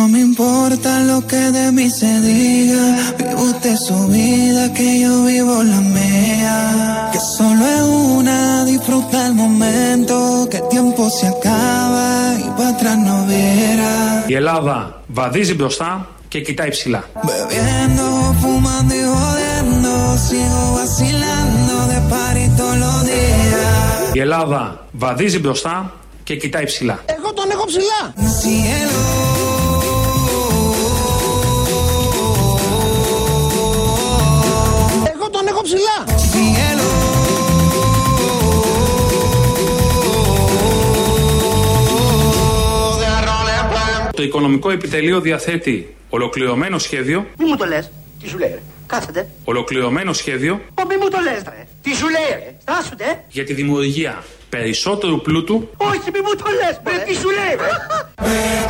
no me importa lo que de mí se diga. Vive usted su vida, que yo vivo la mía. Que solo es una, disfruta el momento. Que el tiempo se acaba y para atrás no verá. Η Ελλάδα βαδίζει μπροστά και κοιτάει ψηλά. Bebiendo, fumando y jodiendo. Sigo vacilando de party todos los días. Η Ελλάδα βαδίζει μπροστά και κοιτάει ψηλά. Εγώ τον έχω ψηλά. Cielo. Ψηλά. Cielo. Το οικονομικό επιτελείο διαθέτει ολοκληρωμένο σχέδιο, Μη μου το λες. Τι σου λέει ρε. Κάθετε. ολοκληρωμένο σχέδιο Ω, μη μου το λες ρε. Τι σου λέει ρε. Στάσουνε. για τη δημιουργία περισσότερου πλούτου Όχι μη μου το λες ρε. Τι σου λέει ρε.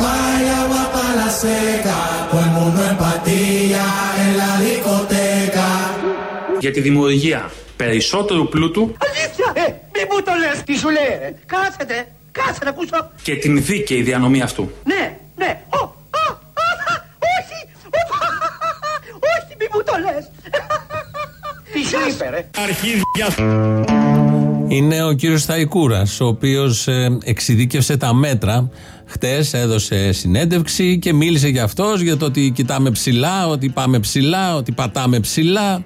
Vaya για τη δημιουργία περισσότερου πλούτου Αλήθεια. Ε, μη μου το λες. Τι σου λέει ρε. Κάθετε. Κάτσε να ακούσω. και την δίκαιη διανομή αυτού. Ναι, ναι. Ω, α, α, όχι. Ω, Όχι μη μου το λες. Τι σου είπε ρε. Είναι ο κύριος Σταϊκούρας, ο οποίος εξειδίκευσε τα μέτρα. Χτες έδωσε συνέντευξη και μίλησε για αυτός, για το ότι κοιτάμε ψηλά, ότι πάμε ψηλά, ότι πατάμε ψηλά,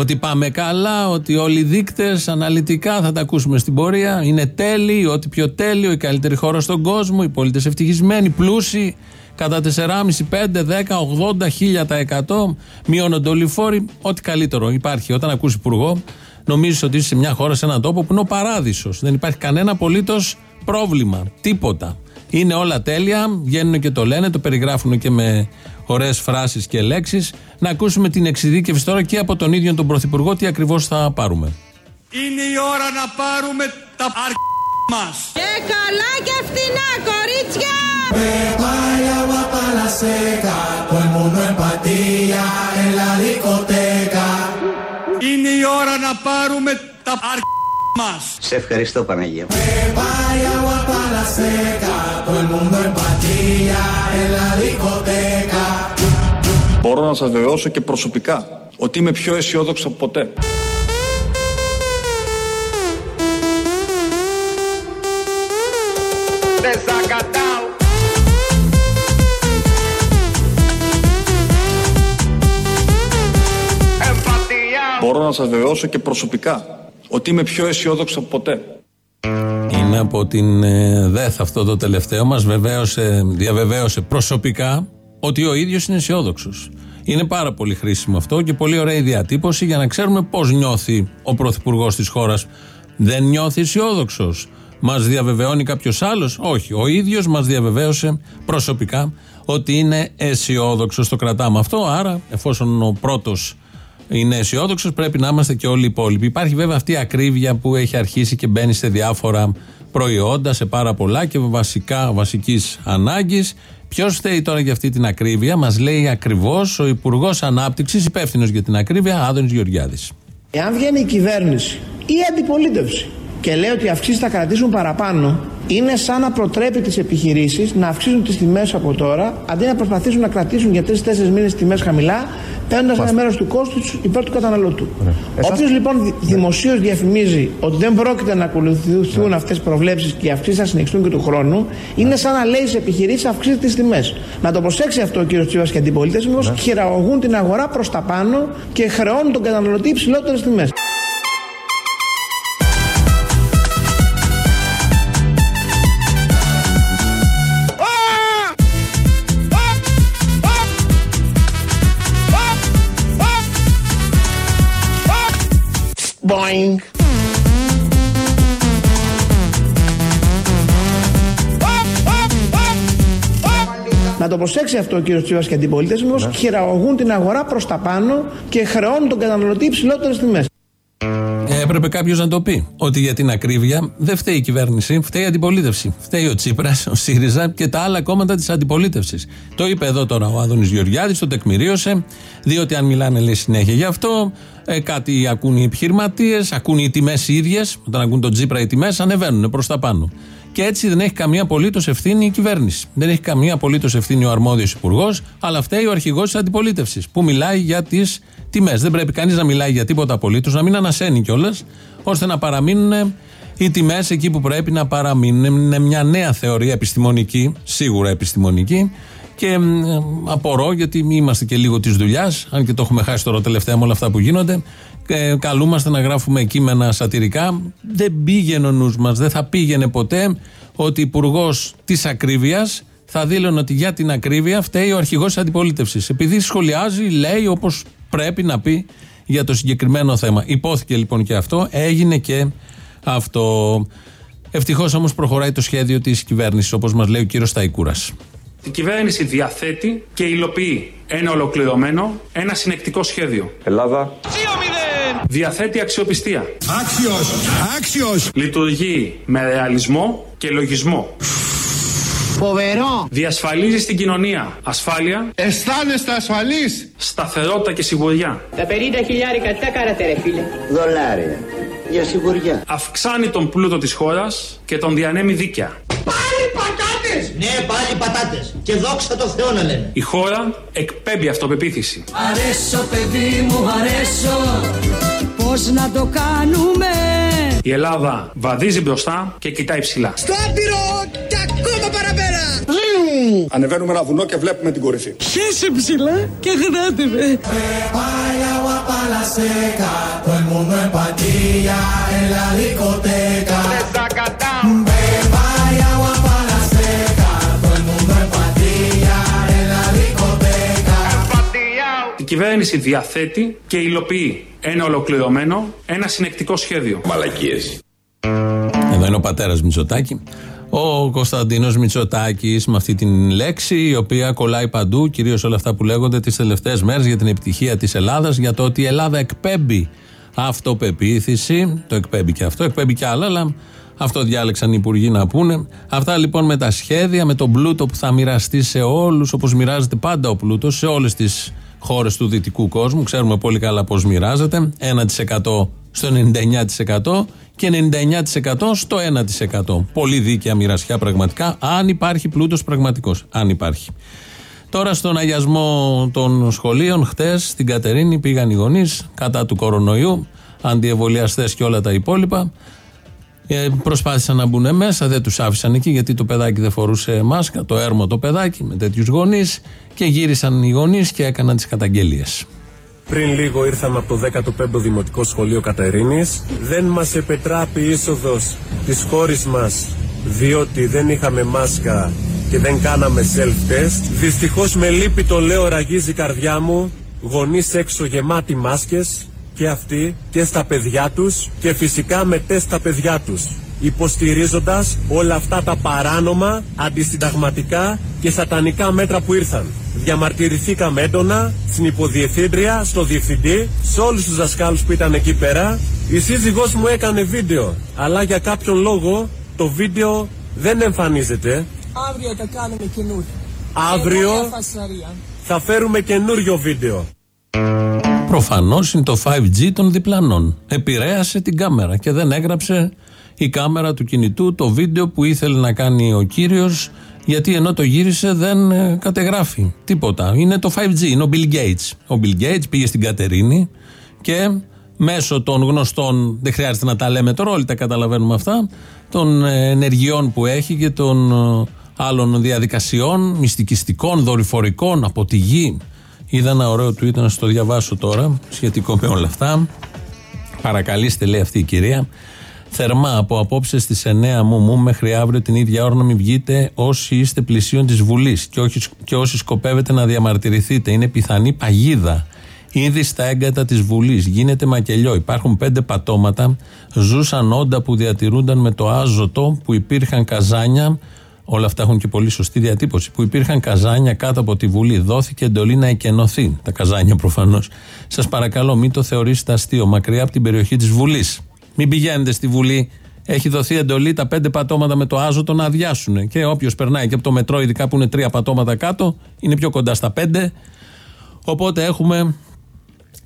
ότι πάμε καλά, ότι όλοι οι δείκτες αναλυτικά θα τα ακούσουμε στην πορεία. Είναι τέλειοι, ό,τι πιο τέλειο, η καλύτερη χώρα στον κόσμο, οι πολίτες ευτυχισμένοι, πλούσιοι, κατά 4,5, 5, 10, 80, 1000%. Μειώνονται όλοι οι φόροι. Ό,τι καλύτερο υπάρχει. Όταν ακούσει υπουργό, νομίζεις ότι είσαι σε μια χώρα, σε έναν τόπο που είναι ο παράδεισος. Δεν υπάρχει κανένα απολύτως πρόβλημα. Τίποτα. Είναι όλα τέλεια. Βγαίνουν και το λένε, το περιγράφουν και με ωραίες φράσεις και λέξεις. Να ακούσουμε την εξειδίκευση τώρα και από τον ίδιο τον Πρωθυπουργό τι ακριβώς θα πάρουμε. Είναι η ώρα να πάρουμε τα αρ... μας. Και καλά και φθηνά, κορίτσια! Vaya agua para la seca, todo el mundo en patilla en la discoteca. Είναι η ώρα να πάρουμε τα αρ... μας. Σε ευχαριστώ Παναγία. Vaya agua para la seca, todo el mundo en patilla en la discoteca. Μπορώ να σας βεβαιώσω και προσωπικά ότι είμαι πιο αισιόδοξο από ποτέ. Μπορώ να σας βεβαιώσω και προσωπικά ότι είμαι πιο αισιόδοξο από ποτέ. Είναι από την ε, ΔΕΘ αυτό το τελευταίο. Μας διαβεβαίωσε προσωπικά ότι ο ίδιος είναι αισιόδοξος. Είναι πάρα πολύ χρήσιμο αυτό και πολύ ωραία η διατύπωση για να ξέρουμε πώς νιώθει ο πρωθυπουργός της χώρας. Δεν νιώθει αισιόδοξος. Μας διαβεβαιώνει κάποιος άλλος; Όχι. Ο ίδιος μας διαβεβαίωσε προσωπικά ότι είναι αισιόδοξος. Το κρατάμε αυτό. Άρα, εφόσον ο πρώτος είναι αισιόδοξος, πρέπει να είμαστε και όλοι οι υπόλοιποι. Υπάρχει βέβαια αυτή η ακρίβεια που έχει αρχίσει και μπαίνει σε διάφορα προϊόντα, σε πάρα πολλά και βασικά βασικής ανάγκης. Ποιος φταίει τώρα για αυτή την ακρίβεια, μας λέει ακριβώς ο Υπουργός Ανάπτυξης, υπεύθυνος για την ακρίβεια, Άδωνης Γεωργιάδης. Εάν βγαίνει η κυβέρνηση ή η αντιπολίτευση και λέει ότι οι αυξήσεις θα κρατήσουν παραπάνω, είναι σαν να προτρέπει τις επιχειρήσεις να αυξήσουν τις τιμές από τώρα, αντί να προσπαθήσουν να κρατήσουν για τρει-τέσσερι μήνες τιμές χαμηλά, παίρνοντας ένα μέρος του κόστους υπέρ του καταναλωτού. Όποιος λοιπόν δημοσίως διαφημίζει ότι δεν πρόκειται να ακολουθηθούν αυτές τις προβλέψεις και οι αυξήσεις θα συνεχιστούν και του χρόνου, είναι σαν να λέει σε επιχειρήσεις αυξήσεις τις τιμές. Να το προσέξει αυτό ο κ. Τσίβας και οι αντιπολίτε, μήπω χειραγωγούν την αγορά προς τα πάνω και χρεώνουν τον καταναλωτή υψηλότερες τιμές. Boing. Να το προσέξει αυτό ο κύριος Τσίβας και οι αντιπολίτε, μήπω χειραγωγούν την αγορά προς τα πάνω και χρεώνουν τον καταναλωτή υψηλότερες τιμές. Ε, έπρεπε κάποιος να το πει. Ότι για την ακρίβεια δεν φταίει η κυβέρνηση, φταίει η αντιπολίτευση. Φταίει ο Τσίπρας, ο ΣΥΡΙΖΑ και τα άλλα κόμματα της αντιπολίτευσης. Το είπε εδώ τώρα ο Άδωνης Γεωργιάδης, το τεκμηρίωσε. Διότι αν μιλάνε λέει συνέχεια γι' αυτό, ε, κάτι ακούν οι επιχειρηματίες, ακούν οι τιμές οι ίδιες. Όταν ακούν τον Τσίπρα οι τιμές ανεβαίνουν προς τα πάνω. Και έτσι δεν έχει καμία απολύτως ευθύνη η κυβέρνηση. Δεν έχει καμία απολύτως ευθύνη ο αρμόδιος υπουργός, αλλά φταίει ο αρχηγός της αντιπολίτευσης που μιλάει για τις τιμές. Δεν πρέπει κανείς να μιλάει για τίποτα απολύτως, να μην ανασένει κιόλας, ώστε να παραμείνουν οι τιμές εκεί που πρέπει να παραμείνουν. Είναι μια νέα θεωρία επιστημονική, σίγουρα επιστημονική. Και απορώ, γιατί είμαστε και λίγο της δουλειάς, αν και το έχουμε χάσει τώρα τελευταία με όλα αυτά που γίνονται. Ε, καλούμαστε να γράφουμε κείμενα σατυρικά. Δεν πήγαινε ο νους μας, δεν θα πήγαινε ποτέ ότι υπουργός της ακρίβειας θα δήλωνε ότι για την ακρίβεια φταίει ο αρχηγός της αντιπολίτευσης. Επειδή σχολιάζει, λέει όπως πρέπει να πει για το συγκεκριμένο θέμα. Υπόθηκε λοιπόν και αυτό, έγινε και αυτό. Ευτυχώς όμως προχωράει το σχέδιο της κυβέρνησης, όπως μας λέει ο κύριος Σταϊκούρας. Η κυβέρνηση διαθέτει και υλοποιεί ένα ολοκληρωμένο, ένα συνεκτικό σχέδιο. Ελλάδα. Διαθέτει αξιοπιστία. Άξιος, άξιος. Λειτουργεί με ρεαλισμό και λογισμό. Φοβερό. Διασφαλίζει στην κοινωνία ασφάλεια, Αισθάνεστε ασφαλείς. σταθερότητα και σιγουριά. Τα 50 χιλιάρικα τι τα κάνατε ρε φίλε. Δολάρια. Για σιγουριά. Αυξάνει τον πλούτο της χώρας και τον διανέμει δίκαια. Πάλι πατάτες. Ναι, πάλι πατάτες. Και δόξα τω Θεώ να λένε. Η χώρα εκπέμπει αυτοπεποίθηση. Αρέσω παιδί μου αρέσω Πώς να το κάνουμε; Η Ελλάδα βαδίζει μπροστά και κοιτάει ψηλά. Στο άπειρο και ακόμα παραπέρα. Ανεβαίνουμε ένα βουνό και βλέπουμε την κορυφή. Χέσε ψηλά και γράτε με Hay agua para la seca Todo el κυβέρνηση διαθέτει και υλοποιεί ένα ολοκληρωμένο, ένα συνεκτικό σχέδιο. Εδώ είναι ο πατέρας Μητσοτάκη. Ο Κωνσταντίνος Μητσοτάκης με αυτή την λέξη, η οποία κολλάει παντού, κυρίως όλα αυτά που λέγονται τις τελευταίες μέρες για την επιτυχία της Ελλάδας, για το ότι η Ελλάδα εκπέμπει αυτοπεποίθηση. Το εκπέμπει και αυτό, εκπέμπει και άλλα, αλλά αυτό διάλεξαν οι υπουργοί να πούνε. Αυτά λοιπόν με τα σχέδια, με τον πλούτο που θα μοιραστεί σε όλους, όπως μοιράζεται πάντα ο πλούτος σε όλες τις χώρες του δυτικού κόσμου. Ξέρουμε πολύ καλά πώς μοιράζεται. 1% στο 99% και 99% στο 1%. Πολύ δίκαια μοιρασιά πραγματικά, αν υπάρχει πλούτος πραγματικός. Αν υπάρχει. Τώρα στον αγιασμό των σχολείων, χτες στην Κατερίνη πήγαν οι γονείς κατά του κορονοϊού, αντιεμβολιαστές και όλα τα υπόλοιπα. Ε, προσπάθησαν να μπουν μέσα, δεν τους άφησαν εκεί γιατί το παιδάκι δεν φορούσε μάσκα, το έρμο το παιδάκι με τέτοιους γονείς και γύρισαν οι γονείς και έκαναν τις καταγγελίες. Πριν λίγο ήρθαμε από το 15ο Δημοτικό Σχολείο Κατερίνης. Δεν μας επετράπει η είσοδος της χώρης μας διότι δεν είχαμε μάσκα και δεν κάναμε self-test. Δυστυχώς με λύπη το λέω ραγίζει η καρδιά μου. Γονείς έξω γεμάτοι μάσκες και αυτοί και στα παιδιά τους και φυσικά με τεστ στα παιδιά τους υποστηρίζοντας όλα αυτά τα παράνομα, αντισυνταγματικά και σατανικά μέτρα που ήρθαν. Διαμαρτυρηθήκαμε έντονα στην υποδιευθύντρια, στο διευθυντή, σε όλους τους δασκάλους που ήταν εκεί πέρα. Η σύζυγός μου έκανε βίντεο, αλλά για κάποιον λόγο το βίντεο δεν εμφανίζεται. Αύριο τα κάνουμε καινούργιο. Αύριο θα φέρουμε καινούριο βίντεο. Προφανώς είναι το 5G των διπλανών. Επηρέασε την κάμερα και δεν έγραψε η κάμερα του κινητού το βίντεο που ήθελε να κάνει ο κύριος, γιατί ενώ το γύρισε δεν ε, κατεγράφει τίποτα. Είναι το 5G, είναι ο Bill Gates. Ο Bill Gates πήγε στην Κατερίνη και μέσω των γνωστών, δεν χρειάζεται να τα λέμε τώρα, όλοι τα καταλαβαίνουμε αυτά, των ε, ενεργειών που έχει και των ε, άλλων διαδικασιών, μυστικιστικών, δορυφορικών, από τη γη. Είδα ένα ωραίο tweet να σας το διαβάσω τώρα, σχετικό με όλα αυτά. Παρακαλείστε, λέει αυτή η κυρία. Θερμά από απόψε στις 9 μου, μου μέχρι αύριο την ίδια ώρα να μην βγείτε όσοι είστε πλησίον της Βουλής και, όχι- και όσοι σκοπεύετε να διαμαρτυρηθείτε. Είναι πιθανή παγίδα. Ήδη στα έγκατα της Βουλής γίνεται μακελιό. Υπάρχουν πέντε πατώματα. Ζούσαν όντα που διατηρούνταν με το άζωτο που υπήρχαν καζάνια. Όλα αυτά έχουν και πολύ σωστή διατύπωση. Που υπήρχαν καζάνια κάτω από τη Βουλή. Δόθηκε εντολή να εκενωθεί. Τα καζάνια προφανώς. Σας παρακαλώ, μην το θεωρήσετε αστείο. Μακριά από την περιοχή της Βουλής. Μην πηγαίνετε στη Βουλή. Έχει δοθεί εντολή τα πέντε πατώματα με το άζωτο να αδειάσουν. Και όποιος περνάει και από το μετρό, ειδικά που είναι τρία πατώματα κάτω, είναι πιο κοντά στα πέντε. Οπότε έχουμε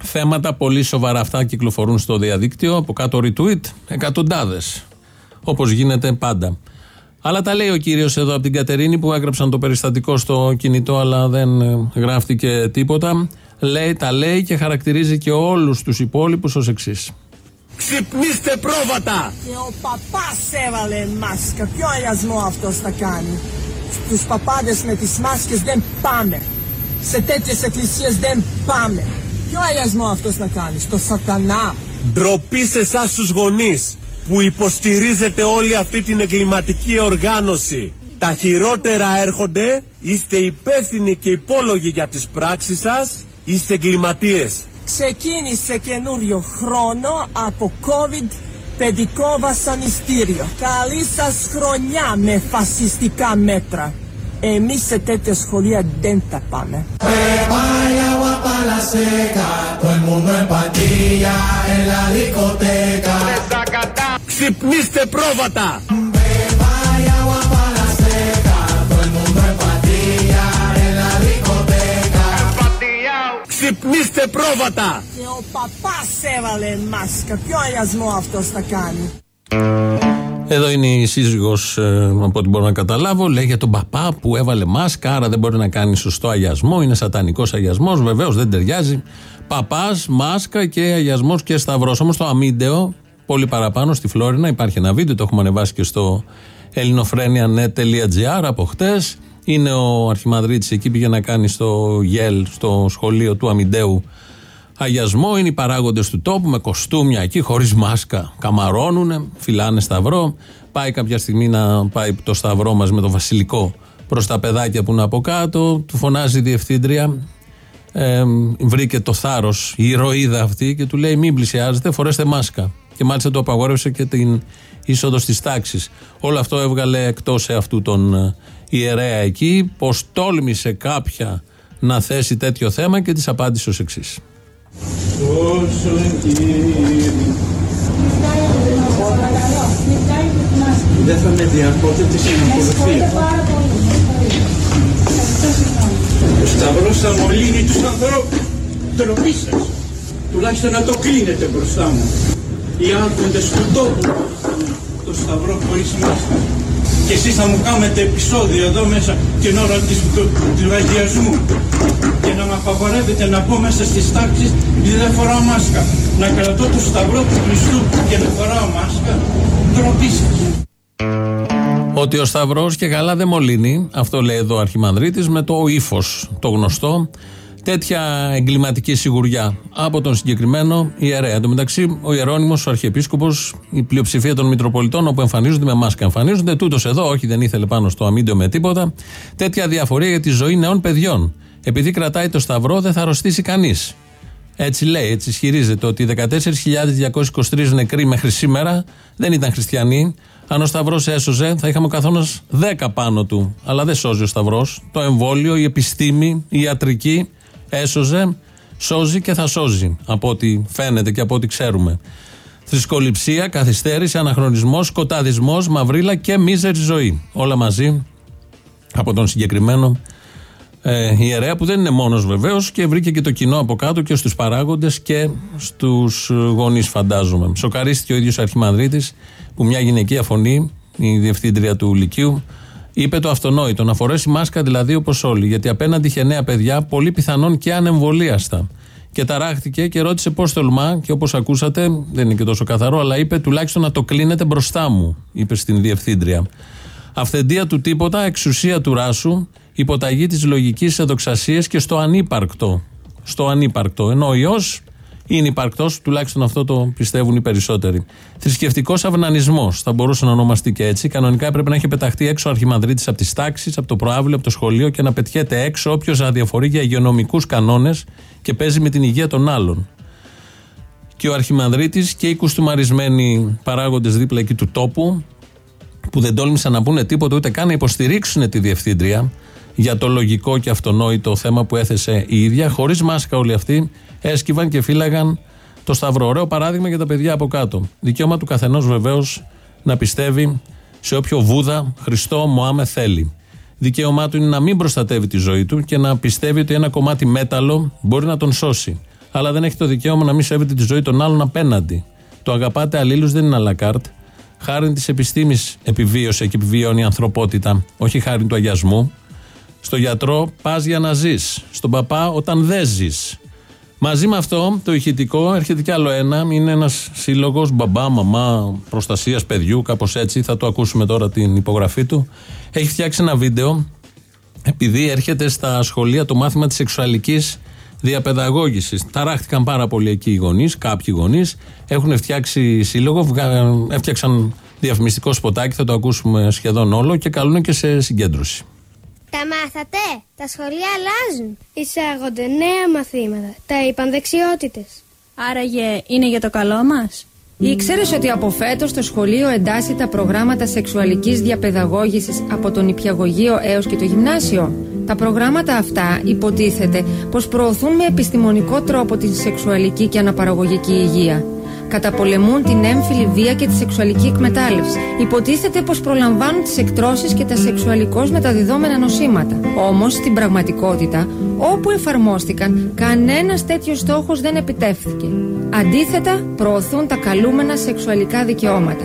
θέματα πολύ σοβαρά. Αυτά κυκλοφορούν στο διαδίκτυο. Από κάτω retweet εκατοντάδες. Όπως γίνεται πάντα. Αλλά τα λέει ο κύριος εδώ από την Κατερίνη που έγραψαν το περιστατικό στο κινητό, αλλά δεν ε, γράφτηκε τίποτα. Λέει, τα λέει και χαρακτηρίζει και όλους τους υπόλοιπους ως εξής. Ξυπνήστε πρόβατα! Και ο παπάς έβαλε μάσκα. Ποιο αγιασμό αυτός θα κάνει; Στους παπάδες με τις μάσκες δεν πάμε. Σε τέτοιες εκκλησίες δεν πάμε. Ποιο αγιασμό αυτός θα κάνει; Στο σατανά. Ντροπή σε εσάς τους γονείς που υποστηρίζετε όλη αυτή την εγκληματική οργάνωση. Τα χειρότερα έρχονται, είστε υπεύθυνοι και υπόλογοι για τις πράξεις σας, είστε εγκληματίες. Ξεκίνησε καινούριο χρόνο από COVID παιδικό βασανιστήριο. Καλή σας χρονιά με φασιστικά μέτρα. Εμείς σε τέτοια σχολεία δεν τα πάμε. Ξυπνήστε πρόβατα! Ξυπνήστε πρόβατα! Και ο παπάς έβαλε μάσκα. Ποιο αγιασμό αυτός θα κάνει; Εδώ είναι η σύζυγος, ε, από ό,τι μπορώ να καταλάβω. Λέει για τον παπά που έβαλε μάσκα, άρα δεν μπορεί να κάνει σωστό αγιασμό. Είναι σατανικός αγιασμός. Βεβαίως δεν ταιριάζει. Παπάς, μάσκα και αγιασμός και σταυρός. Όμως το αμύντεο, πολύ παραπάνω στη Φλόρινα, υπάρχει ένα βίντεο, το έχουμε ανεβάσει και στο ελληνοφρένια.net.gr από χτες. Είναι ο Αρχιμαδρίτη εκεί, πήγε να κάνει στο ΓΕΛ, στο σχολείο του Αμυντέου, αγιασμό. Είναι οι παράγοντες του τόπου με κοστούμια εκεί, χωρίς μάσκα. Καμαρώνουν, φυλάνε σταυρό. Πάει κάποια στιγμή να πάει το σταυρό μας με το βασιλικό προς τα παιδάκια που είναι από κάτω. Του φωνάζει η διευθύντρια. Ε, βρήκε το θάρρος, η ηρωίδα αυτή και του λέει: Μην πλησιάζετε, φορέστε μάσκα. Και μάλιστα το απαγόρευσε και την είσοδο στις τάξεις. Όλο αυτό έβγαλε εκτός αυτού τον ε, ιερέα εκεί. Πως τόλμησε κάποια να θέσει τέτοιο θέμα και της απάντησε ως εξής. Δεν θα με διακόπτεται στην ακολουθία. Ο Σταυρός θα μολύνει τους ανθρώπους. Τροπή σας. Τουλάχιστον να το κλείνετε μπροστά μου. Οι άρχοντες του τόπου το Σταυρό χωρίς μάσκα. Και εσείς θα μου κάνετε επεισόδιο εδώ μέσα την ώρα της, του, του αγιασμού και να με απαγορεύετε να μπω μέσα στις τάξεις επειδή δεν φοράω μάσκα. Να κρατώ το Σταυρό του Χριστού και να φοράω μάσκα. Τροπή σας. Ότι ο Σταυρός και καλά δεν μολύνει, αυτό λέει εδώ ο Αρχιμανδρίτης, με το ύφος το γνωστό. Τέτοια εγκληματική σιγουριά από τον συγκεκριμένο ιερέα. Εν τω μεταξύ, ο Ιερόνιμο, ο Αρχιεπίσκοπος, η πλειοψηφία των Μητροπολιτών, όπου εμφανίζονται με μάσκα, εμφανίζονται. Τούτος εδώ, όχι, δεν ήθελε πάνω στο αμύντιο με τίποτα. Τέτοια διαφορία για τη ζωή νέων παιδιών. Επειδή κρατάει το Σταυρό, δεν θα αρρωστήσει κανείς. Έτσι λέει, έτσι ισχυρίζεται ότι 14.223 νεκροί μέχρι σήμερα δεν ήταν χριστιανοί. Αν ο Σταυρός έσωζε, θα είχαμε ο καθένας 10 πάνω του. Αλλά δεν σώζει ο Σταυρός. Το εμβόλιο, η επιστήμη, η ιατρική έσωζε, σώζει και θα σώζει. Από ό,τι φαίνεται και από ό,τι ξέρουμε. Θρησκοληψία, καθυστέρηση, αναχρονισμός, σκοταδισμό, μαυρίλα και μίζερη ζωή. Όλα μαζί από τον συγκεκριμένο ε, ιερέα που δεν είναι μόνος βεβαίως και βρήκε και το κοινό από κάτω και στους παράγοντες και στους γονείς, φαντάζομαι. Σοκαρίστηκε ο ίδιος Αρχιμανδρίτης που μια γυναικεία φωνή, η διευθύντρια του Λυκείου, είπε το αυτονόητο. Να φορέσει μάσκα δηλαδή όπως όλοι. Γιατί απέναντι είχε νέα παιδιά, πολύ πιθανόν και ανεμβολίαστα. Και ταράχτηκε και ρώτησε πώς τολμά, και όπως ακούσατε, δεν είναι και τόσο καθαρό, αλλά είπε τουλάχιστον να το κλείνετε μπροστά μου, είπε στην διευθύντρια. Αυθεντία του τίποτα, εξουσία του ράσου, υποταγή της λογικής εδοξασίας και στο ανύπαρκτο. Στο ανύπαρκτο. Ενώ ο ιός είναι υπαρκτός, τουλάχιστον αυτό το πιστεύουν οι περισσότεροι. Θρησκευτικός αυνανισμός, θα μπορούσε να ονομαστεί και έτσι. Κανονικά έπρεπε να έχει πεταχτεί έξω ο Αρχιμανδρίτης από τις τάξεις, από το προάβλιο, από το σχολείο και να πετιέται έξω όποιος αδιαφορεί για υγειονομικούς κανόνες και παίζει με την υγεία των άλλων. Και ο Αρχιμανδρίτης και οι κουστούμαρισμένοι παράγοντες δίπλα εκεί του τόπου, που δεν τόλμησαν να πούνε τίποτα ούτε καν να υποστηρίξουν τη διευθύντρια για το λογικό και αυτονόητο θέμα που έθεσε η ίδια, χωρίς μάσκα όλοι αυτοί, έσκυβαν και φύλαγαν το Σταυρό. Ωραίο παράδειγμα για τα παιδιά από κάτω. Δικαίωμα του καθενός βεβαίως να πιστεύει σε όποιο Βούδα, Χριστό, Μωάμε θέλει. Δικαίωμά του είναι να μην προστατεύει τη ζωή του και να πιστεύει ότι ένα κομμάτι μέταλλο μπορεί να τον σώσει. Αλλά δεν έχει το δικαίωμα να μην σέβεται τη ζωή των άλλων απέναντι. Το αγαπάτε αλλήλους δεν είναι αλακάρτ. χάρη της επιστήμης επιβίωσε και επιβιώνει η ανθρωπότητα, όχι χάρη του αγιασμού. Στο γιατρό πας για να ζεις. Στον παπά όταν δεν ζεις. Μαζί με αυτό το ηχητικό έρχεται κι άλλο ένα. Είναι ένας σύλλογος μπαμπά, μαμά, προστασίας παιδιού, κάπως έτσι. Θα το ακούσουμε τώρα την υπογραφή του. Έχει φτιάξει ένα βίντεο επειδή έρχεται στα σχολεία το μάθημα της σεξουαλικής διαπαιδαγώγησης. Ταράχτηκαν πάρα πολύ εκεί οι γονείς, κάποιοι γονείς. Έχουν φτιάξει σύλλογο, έφτιαξαν διαφημιστικό σποτάκι, θα το ακούσουμε σχεδόν όλο και καλούν και σε συγκέντρωση. Τα μάθατε, τα σχολεία αλλάζουν. Εισάγονται νέα μαθήματα, τα είπαν δεξιότητες. Άραγε είναι για το καλό μας; Ήξερε ότι από φέτος το σχολείο εντάσσει τα προγράμματα σεξουαλικής διαπαιδαγώγησης από τον υπηαγωγείο έως και το γυμνάσιο; Τα προγράμματα αυτά υποτίθεται πως προωθούν με επιστημονικό τρόπο την σεξουαλική και αναπαραγωγική υγεία. Καταπολεμούν την έμφυλη βία και τη σεξουαλική εκμετάλλευση. Υποτίθεται πως προλαμβάνουν τις εκτρώσεις και τα σεξουαλικώς μεταδιδόμενα νοσήματα. Όμως, στην πραγματικότητα, όπου εφαρμόστηκαν, κανένας τέτοιος στόχος δεν επιτεύχθηκε. Αντίθετα, προωθούν τα καλούμενα σεξουαλικά δικαιώματα.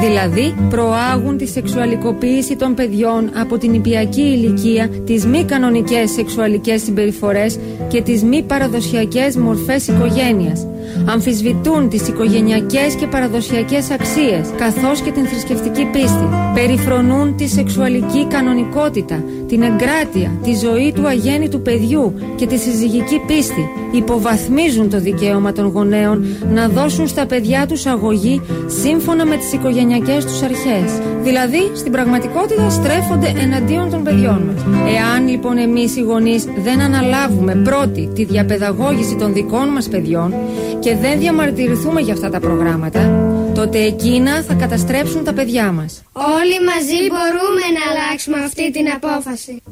Δηλαδή, προάγουν τη σεξουαλικοποίηση των παιδιών από την υπιακή ηλικία, τις μη κανονικές σεξουαλικές συμπεριφορές και τις μη παραδοσιακές μορφές οικογένειας αμφισβητούν τις οικογενειακές και παραδοσιακές αξίες καθώς και την θρησκευτική πίστη. Περιφρονούν τη σεξουαλική κανονικότητα, την εγκράτεια, τη ζωή του αγέννητου παιδιού και τη συζυγική πίστη. Υποβαθμίζουν το δικαίωμα των γονέων να δώσουν στα παιδιά τους αγωγή σύμφωνα με τις οικογενειακές τους αρχές. Δηλαδή, στην πραγματικότητα στρέφονται εναντίον των παιδιών μας. Εάν λοιπόν εμείς οι γονείς δεν αναλάβουμε πρώτη τη διαπαιδαγώγηση των δικών μας παιδιών και δεν διαμαρτυρηθούμε για αυτά τα προγράμματα, τότε εκείνα θα καταστρέψουν τα παιδιά μας. Όλοι μαζί μπορούμε να αλλάξουμε αυτή την απόφαση.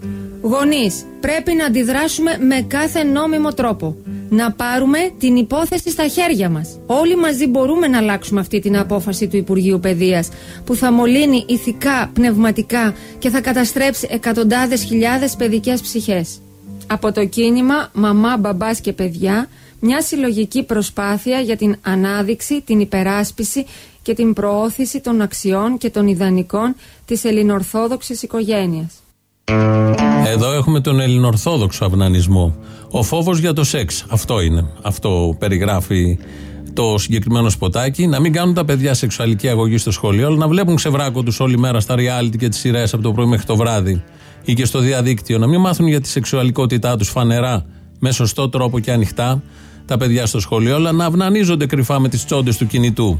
Γονείς, πρέπει να αντιδράσουμε με κάθε νόμιμο τρόπο. Να πάρουμε την υπόθεση στα χέρια μας. Όλοι μαζί μπορούμε να αλλάξουμε αυτή την απόφαση του Υπουργείου Παιδείας που θα μολύνει ηθικά, πνευματικά και θα καταστρέψει εκατοντάδες χιλιάδες παιδικές ψυχές. Από το κίνημα «Μαμά, μπαμπάς και παιδιά» μια συλλογική προσπάθεια για την ανάδειξη, την υπεράσπιση και την προώθηση των αξιών και των ιδανικών της ελληνορθόδοξης οικογένειας. Εδώ έχουμε τον ελληνορθόδοξο αυνανισμό. Ο φόβος για το σεξ. Αυτό είναι. Αυτό περιγράφει το συγκεκριμένο σποτάκι. Να μην κάνουν τα παιδιά σεξουαλική αγωγή στο σχολείο, αλλά να βλέπουν ξεβράκο του όλη μέρα στα reality και τις σειρές από το πρωί μέχρι το βράδυ ή και στο διαδίκτυο. Να μην μάθουν για τη σεξουαλικότητά τους φανερά, με σωστό τρόπο και ανοιχτά τα παιδιά στο σχολείο, αλλά να αυνανίζονται κρυφά με τις τσόντες του κινητού.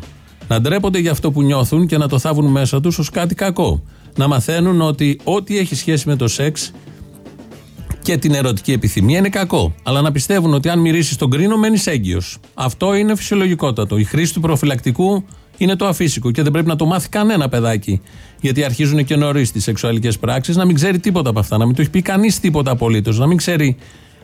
Να ντρέπονται για αυτό που νιώθουν και να το θάβουν μέσα τους ως κάτι κακό. Να μαθαίνουν ότι ό,τι έχει σχέση με το σεξ και την ερωτική επιθυμία είναι κακό. Αλλά να πιστεύουν ότι αν μυρίσει τον κρίνο, μένεις έγκυος. Αυτό είναι φυσιολογικότατο. Η χρήση του προφυλακτικού είναι το αφύσικο και δεν πρέπει να το μάθει κανένα παιδάκι. Γιατί αρχίζουν και νωρίς τις σεξουαλικές πράξεις να μην ξέρει τίποτα από αυτά, να μην το έχει πει κανείς τίποτα απολύτως, να μην ξέρει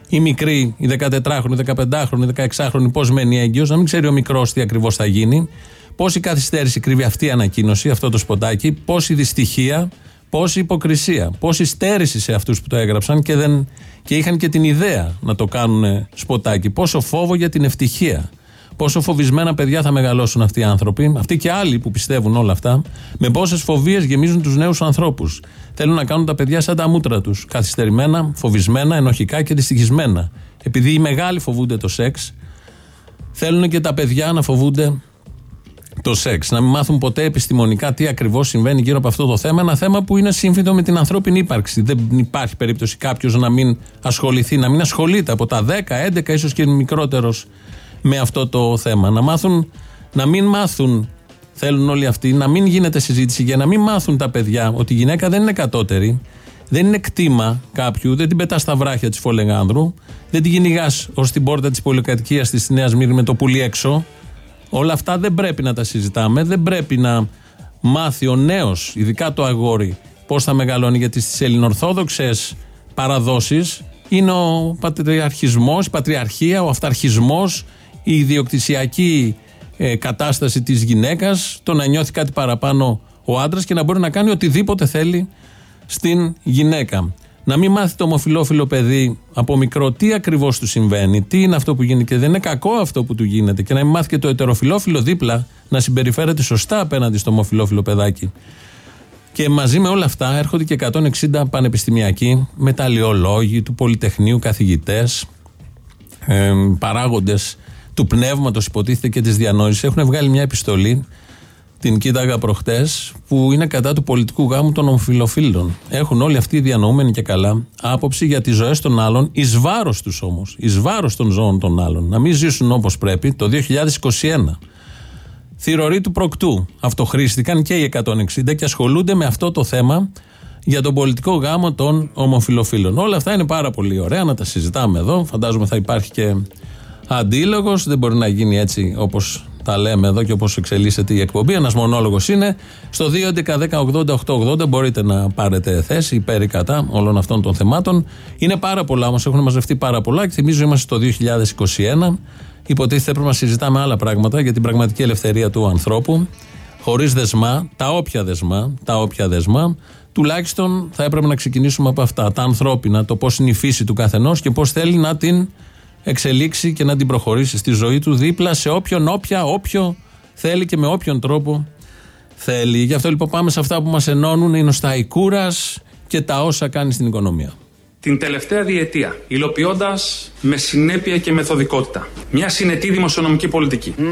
η μικρή, η 14χρονη, η 15χρονη, η 16χρονη, πώς μένει έγκυος, να μην ξέρει ο μικρός τι ακριβώς θα γίνει. Πόση καθυστέρηση κρύβει αυτή η ανακοίνωση, αυτό το σποτάκι, πόση δυστυχία, πόση υποκρισία, πόση στέρηση σε αυτούς που το έγραψαν και, δεν, και είχαν και την ιδέα να το κάνουν σποτάκι. Πόσο φόβο για την ευτυχία. Πόσο φοβισμένα παιδιά θα μεγαλώσουν αυτοί οι άνθρωποι, αυτοί και άλλοι που πιστεύουν όλα αυτά, με πόσες φοβίες γεμίζουν τους νέους ανθρώπους. Θέλουν να κάνουν τα παιδιά σαν τα μούτρα τους. Καθυστερημένα, φοβισμένα, ενοχικά και δυστυχισμένα. Επειδή οι μεγάλοι φοβούνται το σεξ, θέλουν και τα παιδιά να φοβούνται το σεξ. Να μην μάθουν ποτέ επιστημονικά τι ακριβώς συμβαίνει γύρω από αυτό το θέμα. Ένα θέμα που είναι σύμφυτο με την ανθρώπινη ύπαρξη. Δεν υπάρχει περίπτωση κάποιος να μην ασχοληθεί, να μην ασχολείται από τα 10, 11, ίσως και μικρότερος με αυτό το θέμα. Να μάθουν, να μην μάθουν, θέλουν όλοι αυτοί, να μην γίνεται συζήτηση για να μην μάθουν τα παιδιά ότι η γυναίκα δεν είναι κατώτερη, δεν είναι κτήμα κάποιου, δεν την πετάς στα βράχια της Φολεγάνδρου, δεν την κυνηγάς ως την πόρτα της πολυκατοικίας της Νέας Μύρνη με το πουλί έξω. Όλα αυτά δεν πρέπει να τα συζητάμε, δεν πρέπει να μάθει ο νέος, ειδικά το αγόρι, πώς θα μεγαλώνει, γιατί στις ελληνορθόδοξε παραδόσεις είναι ο πατριαρχισμός, η πατριαρχία, ο αυταρχισμός, η ιδιοκτησιακή ε, κατάσταση της γυναίκας, το να νιώθει κάτι παραπάνω ο άντρας και να μπορεί να κάνει οτιδήποτε θέλει στην γυναίκα. να μην μάθει το ομοφυλόφιλο παιδί από μικρό τι ακριβώς του συμβαίνει, τι είναι αυτό που γίνεται και δεν είναι κακό αυτό που του γίνεται, και να μην μάθει και το ετεροφιλόφιλο δίπλα να συμπεριφέρεται σωστά απέναντι στο ομοφυλόφιλο παιδάκι. Και μαζί με όλα αυτά έρχονται και 160 πανεπιστημιακοί, μεταλλιολόγοι του Πολυτεχνείου, καθηγητές, ε, παράγοντες του πνεύματος, υποτίθεται και της διανόησης. Έχουν βγάλει μια επιστολή, την κοίταγα προχτές, που είναι κατά του πολιτικού γάμου των ομοφυλοφίλων. Έχουν όλοι αυτοί οι διανοούμενοι και καλά άποψη για τις ζωές των άλλων, εις βάρος τους όμως, εις βάρος των ζώων των άλλων. Να μην ζήσουν όπως πρέπει το 2021. Θηροροί του προκτού. Αυτοχρήστηκαν και οι 160 και ασχολούνται με αυτό το θέμα για τον πολιτικό γάμο των ομοφιλοφίλων. Όλα αυτά είναι πάρα πολύ ωραία να τα συζητάμε εδώ. Φαντάζομαι θα υπάρχει και αντίλογος. Δεν μπορεί να γίνει έτσι όπως τα λέμε εδώ και όπως εξελίσσεται η εκπομπή. Ένας μονόλογος είναι. Στο 2.11.10.80.880 μπορείτε να πάρετε θέση υπέρ ή κατά όλων αυτών των θεμάτων. Είναι πάρα πολλά όμως, έχουν μαζευτεί πάρα πολλά και θυμίζω είμαστε στο 2021. Υποτίθεται έπρεπε να συζητάμε άλλα πράγματα για την πραγματική ελευθερία του ανθρώπου. Χωρίς δεσμά, τα όποια δεσμά, τα όποια δεσμά, τουλάχιστον θα έπρεπε να ξεκινήσουμε από αυτά. Τα ανθρώπινα, το πώς είναι η φύση του καθενός και πώς θέλει να την εξελίξει και να την προχωρήσει στη ζωή του δίπλα σε όποιον, όποια, όποιο θέλει και με όποιον τρόπο θέλει. Γι' αυτό λοιπόν πάμε σε αυτά που μας ενώνουν, είναι ο Σταϊκούρα και τα όσα κάνει στην οικονομία την τελευταία διετία, υλοποιώντας με συνέπεια και μεθοδικότητα μια συνετή δημοσιονομική πολιτική. Mm,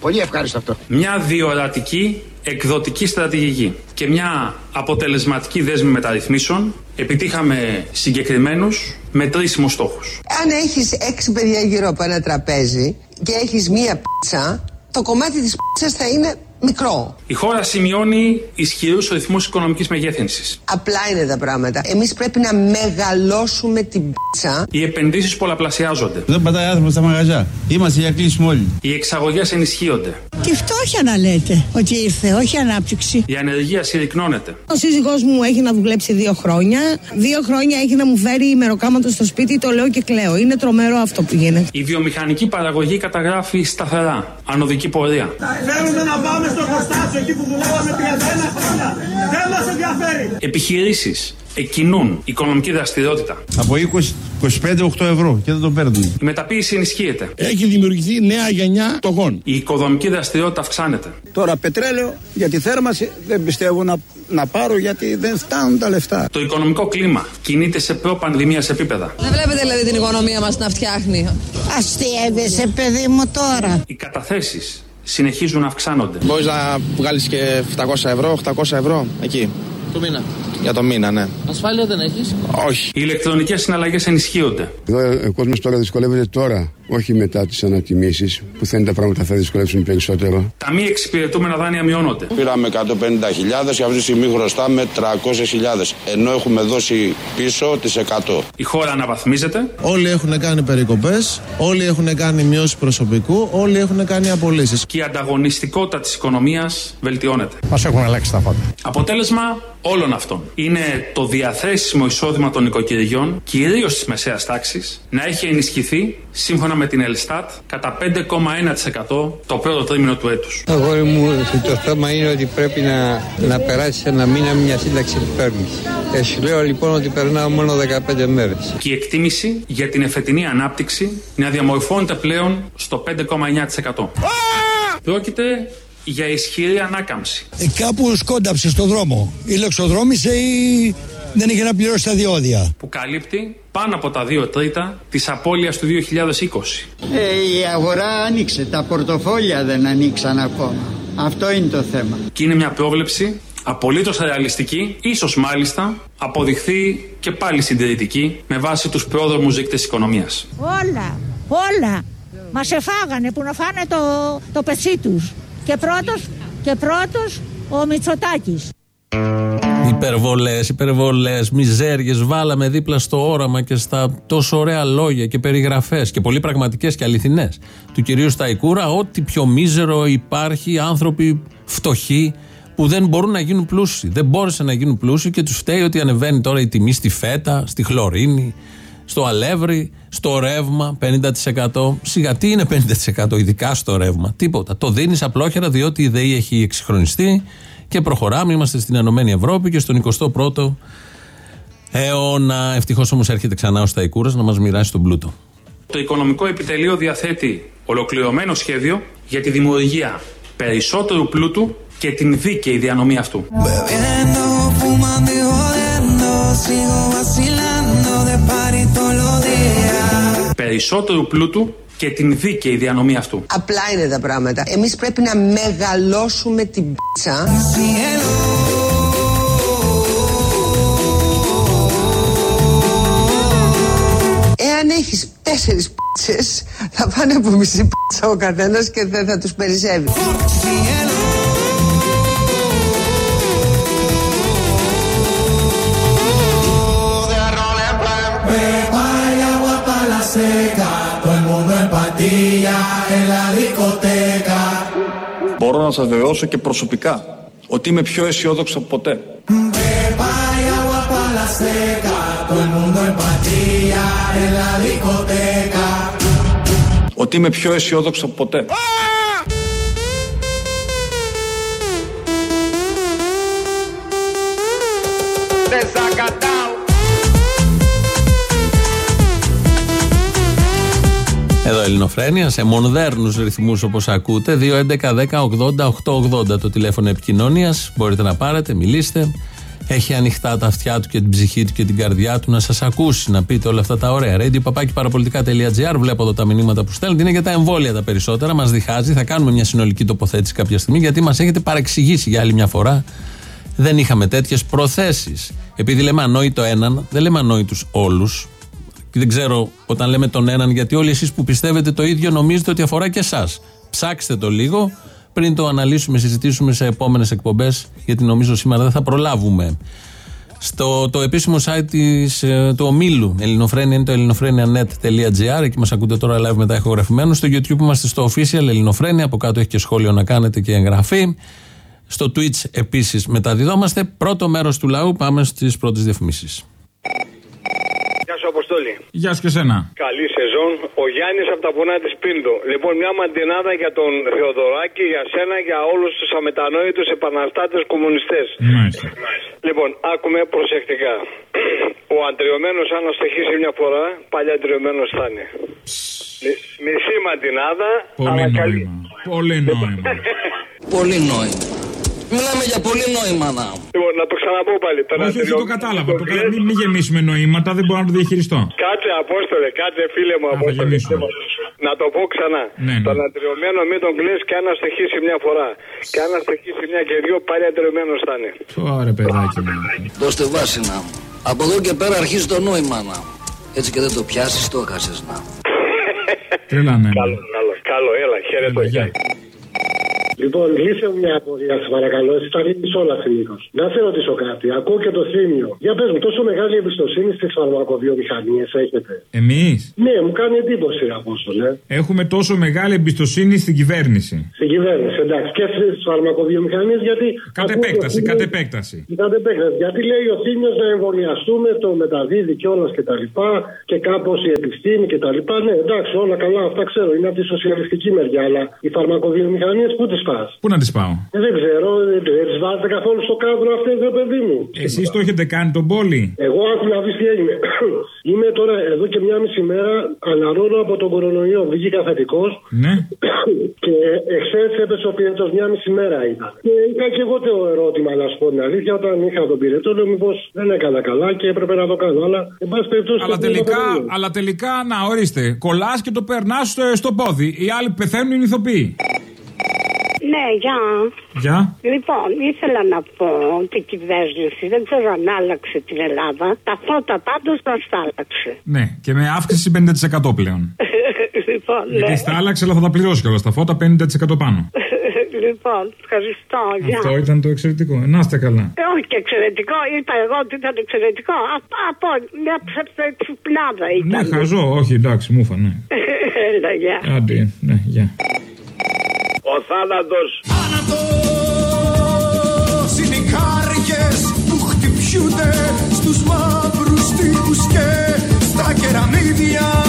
πολύ ευχάριστο αυτό. Μια διορατική εκδοτική στρατηγική και μια αποτελεσματική δέσμη μεταρρυθμίσεων επιτύχαμε συγκεκριμένους μετρήσιμους στόχους. Αν έχεις έξι παιδιά γύρω από ένα τραπέζι και έχεις μία πίτσα, το κομμάτι της πίτσας θα είναι μικρό. Η χώρα σημειώνει ισχυρούς ρυθμούς οικονομικής μεγέθυνσης. Απλά είναι τα πράγματα. Εμείς πρέπει να μεγαλώσουμε την πίτσα. Οι επενδύσεις πολλαπλασιάζονται. Δεν πατάει άνθρωπος στα μαγαζιά. Είμαστε για κλείσιμο όλοι. Οι εξαγωγές ενισχύονται. Και φτώχεια να λέτε ότι ήρθε, όχι ανάπτυξη. Η ανεργία συρρυκνώνεται. Ο σύζυγός μου έχει να δουλέψει δύο χρόνια. Δύο χρόνια έχει να μου φέρει ημεροκάματος στο σπίτι. Το λέω και κλαίω. Είναι τρομερό αυτό που γίνεται. Η βιομηχανική παραγωγή καταγράφει σταθερά. Ανωδική πορεία. Θέλουμε να πάμε στο χωστάσιο εκεί που δουλεύαμε 31 χρόνια. Δεν μας ενδιαφέρει. Επιχειρήσεις εκκινούν οικονομική δραστηριότητα. Από 20, 25, 8 ευρώ και δεν το παίρνουν. Η μεταποίηση ενισχύεται. Έχει δημιουργηθεί νέα γενιά τογών. Η οικοδομική δραστηριότητα αυξάνεται. Τώρα πετρέλαιο για τη θέρμανση δεν πιστεύω να, να πάρω γιατί δεν φτάνουν τα λεφτά. Το οικονομικό κλίμα κινείται σε προ-πανδημία επίπεδα. Δεν βλέπετε δηλαδή την οικονομία μας να φτιάχνει; Αστείευεσαι, παιδί μου τώρα. Οι καταθέσεις συνεχίζουν να αυξάνονται. Μπορείς να βγάλεις και 700 ευρώ, 800 ευρώ εκεί. Το μήνα. Για το μήνα, ναι. Ασφάλεια δεν έχεις; Όχι. Οι ηλεκτρονικές συναλλαγές ενισχύονται. Εδώ ο κόσμος τώρα δυσκολεύεται τώρα, όχι μετά τις ανατιμήσεις, που θα είναι τα πράγματα θα δυσκολεύσουν περισσότερο. Τα μη εξυπηρετούμενα δάνεια μειώνονται. Πήραμε 150.000 και αυτή τη στιγμή χρωστάμε 300.000. Ενώ έχουμε δώσει πίσω τις 100. Η χώρα αναβαθμίζεται. Όλοι έχουν κάνει περικοπές, όλοι έχουν κάνει μειώσεις προσωπικού, όλοι έχουν κάνει απολύσεις. Και η ανταγωνιστικότητα της οικονομίας βελτιώνεται. Μας έχουν αλλάξει τα πάντα. Αποτέλεσμα όλων αυτών είναι το διαθέσιμο εισόδημα των οικοκυριών, κυρίως της μεσαίας τάξης, να έχει ενισχυθεί σύμφωνα με την Ελστάτ κατά 5,1% το πρώτο τρίμηνο του έτους. Εγώ μου το θέμα είναι ότι πρέπει να, να περάσει ένα μήνα μια σύνταξη που παίρνεις. Και σου λέω λοιπόν ότι περνάω μόνο 15 μέρες. Και η εκτίμηση για την εφετινή ανάπτυξη να διαμορφώνεται πλέον στο 5,9%. Πρόκειται για ισχυρή ανάκαμψη. Ε, κάπους σκόνταψε στο δρόμο. Ή λεξοδρόμησε ή δεν είχε να πληρώσει τα διόδια; Που καλύπτει πάνω από τα δύο τρίτα της απώλειας του 2020. Ε, η αγορά άνοιξε, τα πορτοφόλια δεν ανοίξαν ακόμα. Αυτό είναι το θέμα. Και είναι μια πρόβλεψη απολύτως ρεαλιστική, ίσως μάλιστα αποδειχθεί και πάλι συντηρητική με βάση τους πρόδρομους δείκτες οικονομίας. Όλα, όλα μας εφάγανε που να φάνε το, το πετσί τους. Και πρώτος, και πρώτος ο Μητσοτάκης. Υπερβολές, υπερβολές, μιζέριες. Βάλαμε δίπλα στο όραμα και στα τόσο ωραία λόγια και περιγραφές και πολύ πραγματικές και αληθινές του κυρίου Σταϊκούρα ό,τι πιο μίζερο υπάρχει, άνθρωποι φτωχοί που δεν μπορούν να γίνουν πλούσιοι. Δεν μπόρεσαν να γίνουν πλούσιοι και τους φταίει ότι ανεβαίνει τώρα η τιμή στη φέτα, στη χλωρίνη, στο αλεύρι, στο ρεύμα 50%. Σιγά τι είναι 50% ειδικά στο ρεύμα; Τίποτα. Το δίνεις απλόχερα διότι η ΔΕΗ έχει εξυγχρονιστεί και προχωράμε. Είμαστε στην Ενωμένη Ευρώπη και στον 21ο αιώνα. Ευτυχώς όμως έρχεται ξανά ο Σταϊκούρας να μας μοιράσει τον πλούτο. Το Οικονομικό Επιτελείο διαθέτει ολοκληρωμένο σχέδιο για τη δημιουργία περισσότερου πλούτου και την δίκαιη διανομή αυτού. Περισσότερου πλούτου και την δίκαιη διανομή αυτού. Απλά είναι τα πράγματα. Εμείς πρέπει να μεγαλώσουμε την πίτσα. Εάν έχεις τέσσερις πίτσες, θα πάνε από μισή πίτσα ο καθένας και δεν θα τους περισσεύει. Μπορώ να σας βεβαιώσω και προσωπικά ότι είμαι πιο αισιόδοξο από ποτέ. Ότι είμαι πιο αισιόδοξο από ποτέ. Εδώ Ελληνοφρένια σε μονδέρνους ρυθμούς όπως ακούτε 2.11.10.80.880 το τηλέφωνο επικοινωνίας. Μπορείτε να πάρετε, μιλήστε. Έχει ανοιχτά τα αυτιά του και την ψυχή του και την καρδιά του να σας ακούσει να πείτε όλα αυτά τα ωραία. Radio παπάκι παραπολιτικά.gr βλέπω εδώ τα μηνύματα που στέλνετε. Είναι για τα εμβόλια τα περισσότερα μας διχάζει. Θα κάνουμε μια συνολική τοποθέτηση κάποια στιγμή γιατί μας έχετε παρεξηγήσει για άλλη μια φορά. Δεν είχαμε τέτοιες προθέσεις. Επειδή λέμε ανόητο έναν δεν λέμε ανόητους όλους. και δεν ξέρω όταν λέμε τον έναν, γιατί όλοι εσείς που πιστεύετε το ίδιο νομίζετε ότι αφορά και εσάς. Ψάξτε το λίγο πριν το αναλύσουμε, συζητήσουμε σε επόμενες εκπομπές, γιατί νομίζω σήμερα δεν θα προλάβουμε. Στο το επίσημο site της, ε, του ομίλου Ελληνοφρένια είναι το ελληνοφρένια.net.gr. Εκεί μας ακούτε τώρα live μετά ηχογραφημένο. Στο YouTube είμαστε στο official Ελληνοφρένια. Από κάτω έχει και σχόλιο να κάνετε και εγγραφή. Στο Twitch επίσης μεταδιδόμαστε. Πρώτο μέρος του λαού. Πάμε στις πρώτες διαφημίσεις. Γεια σου, Αποστόλη. Γεια σου και σένα. Καλή σεζόν. Ο Γιάννης από τα βουνά της Πίντο. Λοιπόν, μια μαντινάδα για τον Θεοδωράκη, για σένα, για όλους τους αμετανόητους επαναστάτες κομμουνιστές. Λοιπόν, άκουμε προσεκτικά. Ο αντριωμένος, αν αστοχήσει μια φορά, πάλι αντριωμένος θα είναι. Μι- Μισή μαντινάδα, Πολύ αλλά καλή. νόημα. Πολύ νόημα. Πολύ νόημα. Μιλάμε για πολύ νόημα να. Λοιπόν, να το ξαναπώ πάλι. Τον Όχι, όχι, αντριω- το κατάλαβα. Το κατα... Μην, μην γεμίσουμε νοήματα, δεν μπορώ να το διαχειριστώ. Κάτσε, Απόστολε, κάτσε, φίλε μου, Απόστολε. γεμίσουμε. Λοιπόν, Να το πω ξανά. Ναι, ναι. Τον αντριωμένο μην τον κλείσει και αν αστοχήσει μια φορά. Και αν αστοχήσει μια και δυο, πάλι αντριωμένο θα είναι. Ωραία, παιδάκι μου. Δώστε βάση να. Από εδώ και πέρα αρχίζει το νόημα να. Έτσι και δεν το πιάσεις, το έχασες να. Τρελά, ναι. Καλό, καλό, καλό, έλα, χαίρετο. Γεια. Λοιπόν, λύσε μου μια απορία, σε παρακαλώ. Εσύ τα λύνει όλα συνήθω. Να σε ρωτήσω κάτι. Ακούω και το θύμιο. Για πες μου, τόσο μεγάλη εμπιστοσύνη στις φαρμακοβιομηχανίες έχετε. Εμείς; Ναι, μου κάνει εντύπωση, Απόστολε. έχουμε τόσο μεγάλη εμπιστοσύνη στην κυβέρνηση. Στην κυβέρνηση, εντάξει. Και στις φαρμακοβιομηχανίες, γιατί. Κατ' ακούω το επέκταση, Θήμιο- κατ' επέκταση. Κατ' επέκταση. Γιατί λέει ο Θήμιο να εμβολιαστούμε, το μεταδίδει κιόλα και τα λοιπά. Και κάπως η επιστήμη και τα λοιπά. Ναι, εντάξει, όλα καλά, αυτά ξέρω. Είναι από τη σοσιαλιστική μεριά. Αλλά οι φαρμακοβιομηχανίες πού τις πα. Πού να τις πάω; Ε, δεν ξέρω, δεν τι βάζετε καθόλου στο κάδρο αυτές, ρε παιδί μου. Εσείς το έχετε κάνει τον πόλη; Εγώ άκου να δεις τι έγινε. Είμαι τώρα εδώ και μια μισή μέρα αναρρώνω από τον κορονοϊό. Βγήκα θετικό Ναι. και εχθές έπεσε ο πυρετός. Μια μισή μέρα ήταν. Και είχα και εγώ το ερώτημα, να σου πω την αλήθεια, όταν είχα τον πυρετό, λέω μήπως δεν έκανα καλά και έπρεπε να το κάνω. Αλλά, εν πάση περιπτώσει. Αλλά το πήρα τελικά, το κορονοϊό. αλλά τελικά, να ορίστε, κολλάς και το περνάς στο, στο πόδι. Οι άλλοι που πεθαίνουν είναι ηθοποιοί. Ναι, γεια. Γεια. Λοιπόν, ήθελα να πω ότι η κυβέρνηση δεν ξέρω αν άλλαξε την Ελλάδα. Τα φώτα πάντως μας τα άλλαξε. Ναι, και με αύξηση 50% πλέον. λοιπόν, ναι. Γιατί στα άλλαξε, αλλά θα τα πληρώσει κιόλας τα φώτα 50% πάνω. λοιπόν, ευχαριστώ. Γεια. Αυτό ήταν το εξαιρετικό. Να είστε καλά. Ε, όχι και εξαιρετικό, είπα εγώ ότι ήταν εξαιρετικό. Από, από μια ψευδεξυπνάδα Ναι, ήταν. χαζό, όχι, εντάξει, μου φανέ. Έλα, γεια. Άντε, ναι, γεια. Ο θάνατος Θάνατος είναι οι κάρικες που χτυπιούνται στους μαύρους τείχους και στα κεραμίδια.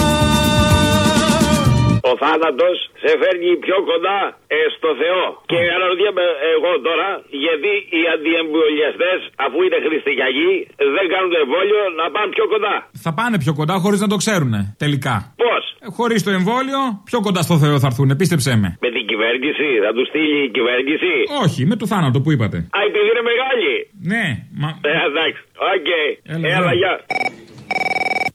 Ο ο θάνατος σε φέρνει πιο κοντά ε, στο Θεό. Και αναρωτιέμαι εγώ τώρα, γιατί οι αντιεμβολιαστές, αφού είναι χριστιανοί, δεν κάνουν το εμβόλιο να πάνε πιο κοντά; Θα πάνε πιο κοντά χωρίς να το ξέρουν τελικά. Πώς; Χωρίς το εμβόλιο, πιο κοντά στο Θεό θα έρθουν, πίστεψέ με. Με την κυβέρνηση, θα τους στείλει η κυβέρνηση; Όχι, με το θάνατο που είπατε. Α, επειδή είναι μεγάλη. Ναι, μα. Ε, εντάξει. Οκ. Έλα, Έλα, ναι. γεια.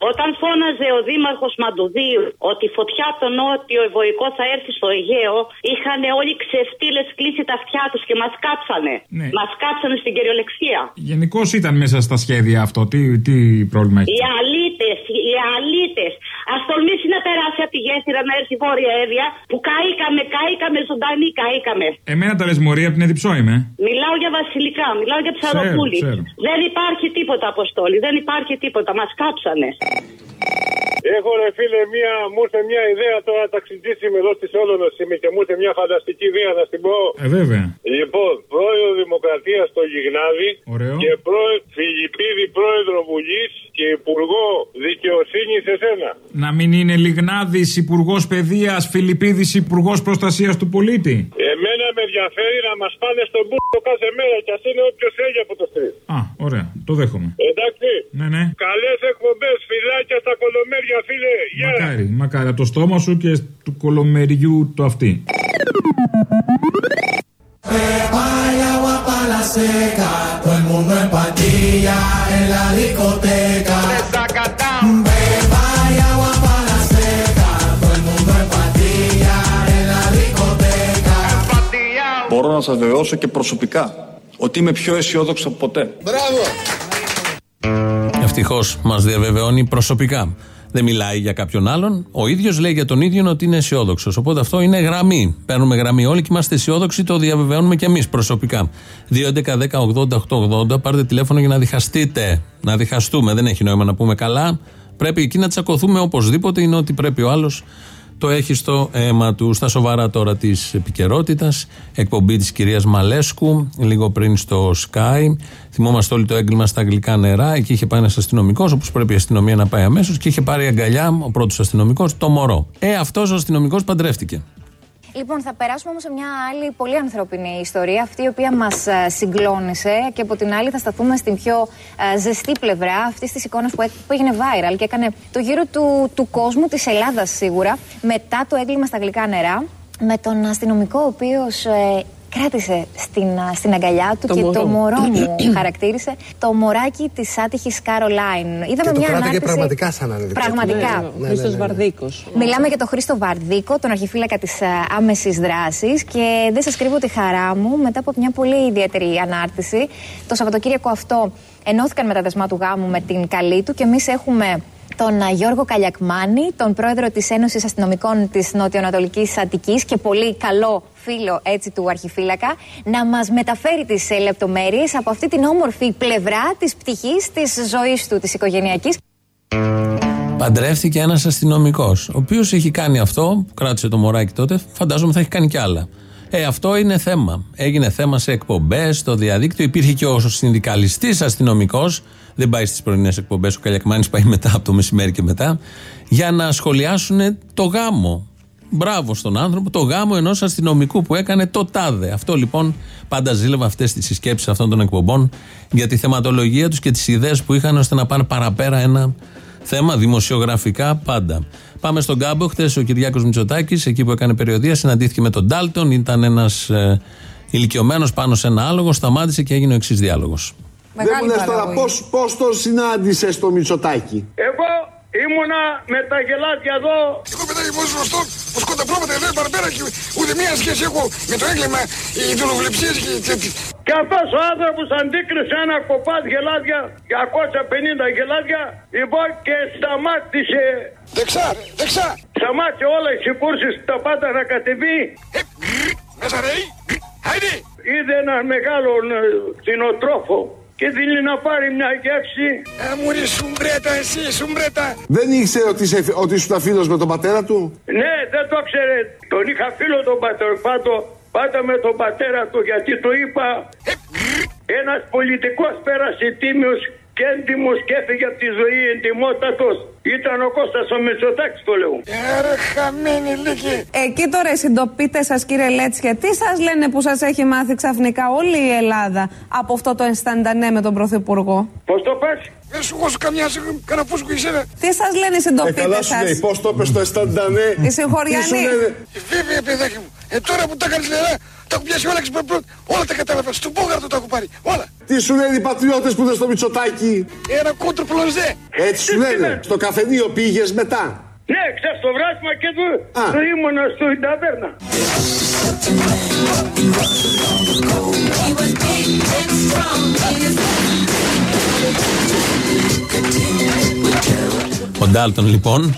Όταν φώναζε ο Δήμαρχος Μαντουδίου ότι η φωτιά από το νότιο Ευβοϊκό θα έρθει στο Αιγαίο, είχαν όλοι ξεφτίλες κλείσει τα αυτιά τους και μας κάψανε. Ναι. Μας κάψανε στην κυριολεξία. Γενικώς ήταν μέσα στα σχέδια αυτό. Τι, τι πρόβλημα έχει; Οι αλήτες, οι αλήτες. Α τολμήσει να περάσει από τη γέφυρα να έρθει η βόρεια έδεια που καήκαμε, καήκαμε ζωντανοί, καήκαμε. Εμένα τα λες μωρή από την Εδιψό είμαι. Μιλάω για βασιλικά, μιλάω για ψαροπούλη. ξέρω. Δεν υπάρχει τίποτα, Αποστόλη, δεν υπάρχει τίποτα. Μας κάψανε. Έχω ρε φίλε μία, μου ήρθε μια ιδέα τώρα ταξιτζής είμαι εδώ στη Σόλωνος είμαι και μου ήρθε μια φανταστική ιδέα να την πω. Ε, βέβαια. Λοιπόν, πρόεδρο Δημοκρατίας στο Γιγνάδη Ωραίο. και πρόεδρο Φιλιππίδη πρόεδρο Βουλής και υπουργό δικαιοσύνης σε σένα. Να μην είναι Λιγνάδης Υπουργός Παιδείας, Φιλιππίδης Υπουργός Προστασίας του Πολίτη. Εμένα με ενδιαφέρει να μας πάνε στον μπούτο κάθε μέρα και ας είναι όποιος θέλει από το τρει. Α, ωραία. Το δέχομαι. Εντάξει. Ναι, ναι. Καλές εκπομπές, φυλάκια στα κολομέρια, φίλε. Γεια. Μακάρι, μακάρι. Από το στόμα σου και του κολομεριού το αυτή. Vaya guapa la seca, todo el mundo en patilla en la discoteca. Μπορώ να σας βεβαιώσω και προσωπικά ότι είμαι πιο αισιόδοξο από ποτέ. Μπράβο! Ευτυχώς μας διαβεβαιώνει προσωπικά. Δεν μιλάει για κάποιον άλλον. Ο ίδιος λέει για τον ίδιο ότι είναι αισιόδοξος. Οπότε αυτό είναι γραμμή. Παίρνουμε γραμμή όλοι και είμαστε αισιόδοξοι, το διαβεβαιώνουμε και εμείς προσωπικά. 2.11.10.80.880 πάρτε τηλέφωνο για να διχαστείτε. Να διχαστούμε. Δεν έχει νόημα να πούμε καλά. Πρέπει εκεί να τσακωθούμε οπωσδήποτε. Είναι ότι πρέπει ο άλλος το έχει στο αίμα του. Στα σοβαρά τώρα της επικαιρότητας. Εκπομπή της κυρίας Μαλέσκου, λίγο πριν στο Sky. Θυμόμαστε όλοι το έγκλημα στα αγγλικά νερά. Εκεί είχε πάει ένας αστυνομικός, όπως πρέπει η αστυνομία να πάει αμέσως, και είχε πάρει αγκαλιά ο πρώτος αστυνομικός, το μωρό. Ε, αυτός ο αστυνομικός παντρεύτηκε. Λοιπόν, θα περάσουμε όμως σε μια άλλη πολύ ανθρώπινη ιστορία, αυτή η οποία μας συγκλώνησε και από την άλλη θα σταθούμε στην πιο ε, ζεστή πλευρά αυτής της εικόνας που, έ- που έγινε viral και έκανε το γύρο του, του κόσμου, της Ελλάδας σίγουρα, μετά το έγκλημα στα γλυκά νερά, με τον αστυνομικό ο οποίος κράτησε στην, α, στην αγκαλιά του Το και μωρό. το μωρό μου χαρακτήρισε το μωράκι της άτυχης Κάρολάιν. Είδαμε Και το μια κράταγε ανάρτηση. πραγματικά σαν να είναι δικό του. Πραγματικά. Ναι, ναι, Χρήστος ναι, ναι, ναι. Βαρδίκος. Μιλάμε για τον Χρήστο Βαρδίκο, τον αρχιφύλακα της άμεσης δράσης. Και δεν σας κρύβω τη χαρά μου μετά από μια πολύ ιδιαίτερη ανάρτηση. Το Σαββατοκύριακο αυτό ενώθηκαν με τα δεσμά του γάμου με την καλή του και εμείς έχουμε τον α, Γιώργο Καλιακμάνη, τον πρόεδρο της Ένωσης Αστυνομικών της Νοτιοανατολικής Αττικής και πολύ καλό φίλο έτσι του αρχιφύλακα, να μας μεταφέρει τις ε, λεπτομέρειες από αυτή την όμορφη πλευρά της πτυχής της ζωής του, της οικογενειακής. Παντρεύτηκε ένας αστυνομικός, ο οποίος έχει κάνει αυτό, που κράτησε το μωράκι τότε, φαντάζομαι θα έχει κάνει κι άλλα. Ε, αυτό είναι θέμα. Έγινε θέμα σε εκπομπές, στο διαδίκτυο. Υπήρχε και ο συνδικαλιστής αστυνομικός. Δεν πάει στις πρωινές εκπομπές. Ο Καλιακμάνης πάει μετά από το μεσημέρι και μετά. Για να σχολιάσουν το γάμο. Μπράβο στον άνθρωπο, το γάμο ενός αστυνομικού που έκανε το τάδε. Αυτό λοιπόν πάντα ζήλευα αυτές τις συσκέψεις αυτών των εκπομπών για τη θεματολογία τους και τις ιδέες που είχαν ώστε να πάνε παραπέρα ένα θέμα δημοσιογραφικά πάντα. Πάμε στον κάμπο. Χθες ο Κυριάκος Μητσοτάκης, εκεί που έκανε περιοδία, συναντήθηκε με τον Ντάλτον. Ήταν ένας ε, ηλικιωμένος πάνω σε ένα άλογο. Σταμάτησε και έγινε ο εξής διάλογος. Δεν μου λες τώρα πώς, πώς το συνάντησες το Μητσοτάκη; Εγώ ήμουνα με τα γελάδια εδώ. Εγώ πετάει μόνο γνωστό πω κονταπρόβατα εδώ παραπέρα και ούτε μία σχέση έχω με το έγκλημα, οι δουλοβλεψίε και. και- Και αυτός ο άνθρωπος αντίκρισε ένα κοπάδ γελάδια, 250 γελάδια, λοιπόν και σταμάτησε. Δεξά, ρε, δεξά. Σταμάτησε όλα οι συμπούρσει τα πάντα να κατεβεί. Μέσα ρε, χαίρε. Είδε έναν μεγάλον ε, κτηνοτρόφο και δίνει να πάρει μια γεύση. Ε, μου ρε σουμπρέτα, εσύ, σουμπρέτα. Δεν ήξερε ότι, είσαι, ότι ήσουν φίλος με τον πατέρα του; Ναι, δεν το ξέρε. Τον είχα φίλο τον πατέρα, πάντο, πάντα με τον πατέρα του γιατί του είπα ένας πολιτικός πέρασε τίμιος και έντιμος και έφυγε από τη ζωή εντιμότατος Ήταν ο Κώστας ο Μητσοτάκης το λέω. Έρε χαμένη λίγη. Εκεί τώρα οι συντοπίτε σας, κύριε Λέτσια, τι σας λένε που σας έχει μάθει ξαφνικά όλη η Ελλάδα από αυτό το ενσταντανέ με τον Πρωθυπουργό; Πώς το πας; Δεν σου έχω καμιά κανένα φούσκο εσένα. Τι σας λένε οι Ε, συντοπίτε καλά σου σας; λέει, πώς το πες το αισθαντανέ. Οι συγχωριανοί. Τι σου λένε; Βέβαια, παιδάκι μου. Ε, τώρα που τα κάνεις νερά, τα έχω πιάσει όλα ξυπνοπρό. Όλα τα κατάλαβα. Στον Πόγαρτο τα έχω πάρει. Όλα. Τι σου λένε οι πατριώτες που είναι στο Μητσοτάκι; Ένα κόντρο πλωζέ. Έτσι σου λένε. Στο καφενείο πήγες μετά; Ναι, ξέρεις το βράσμα και του Α. το ήμουνα στην ταβέρνα. Ο Ντάλτον λοιπόν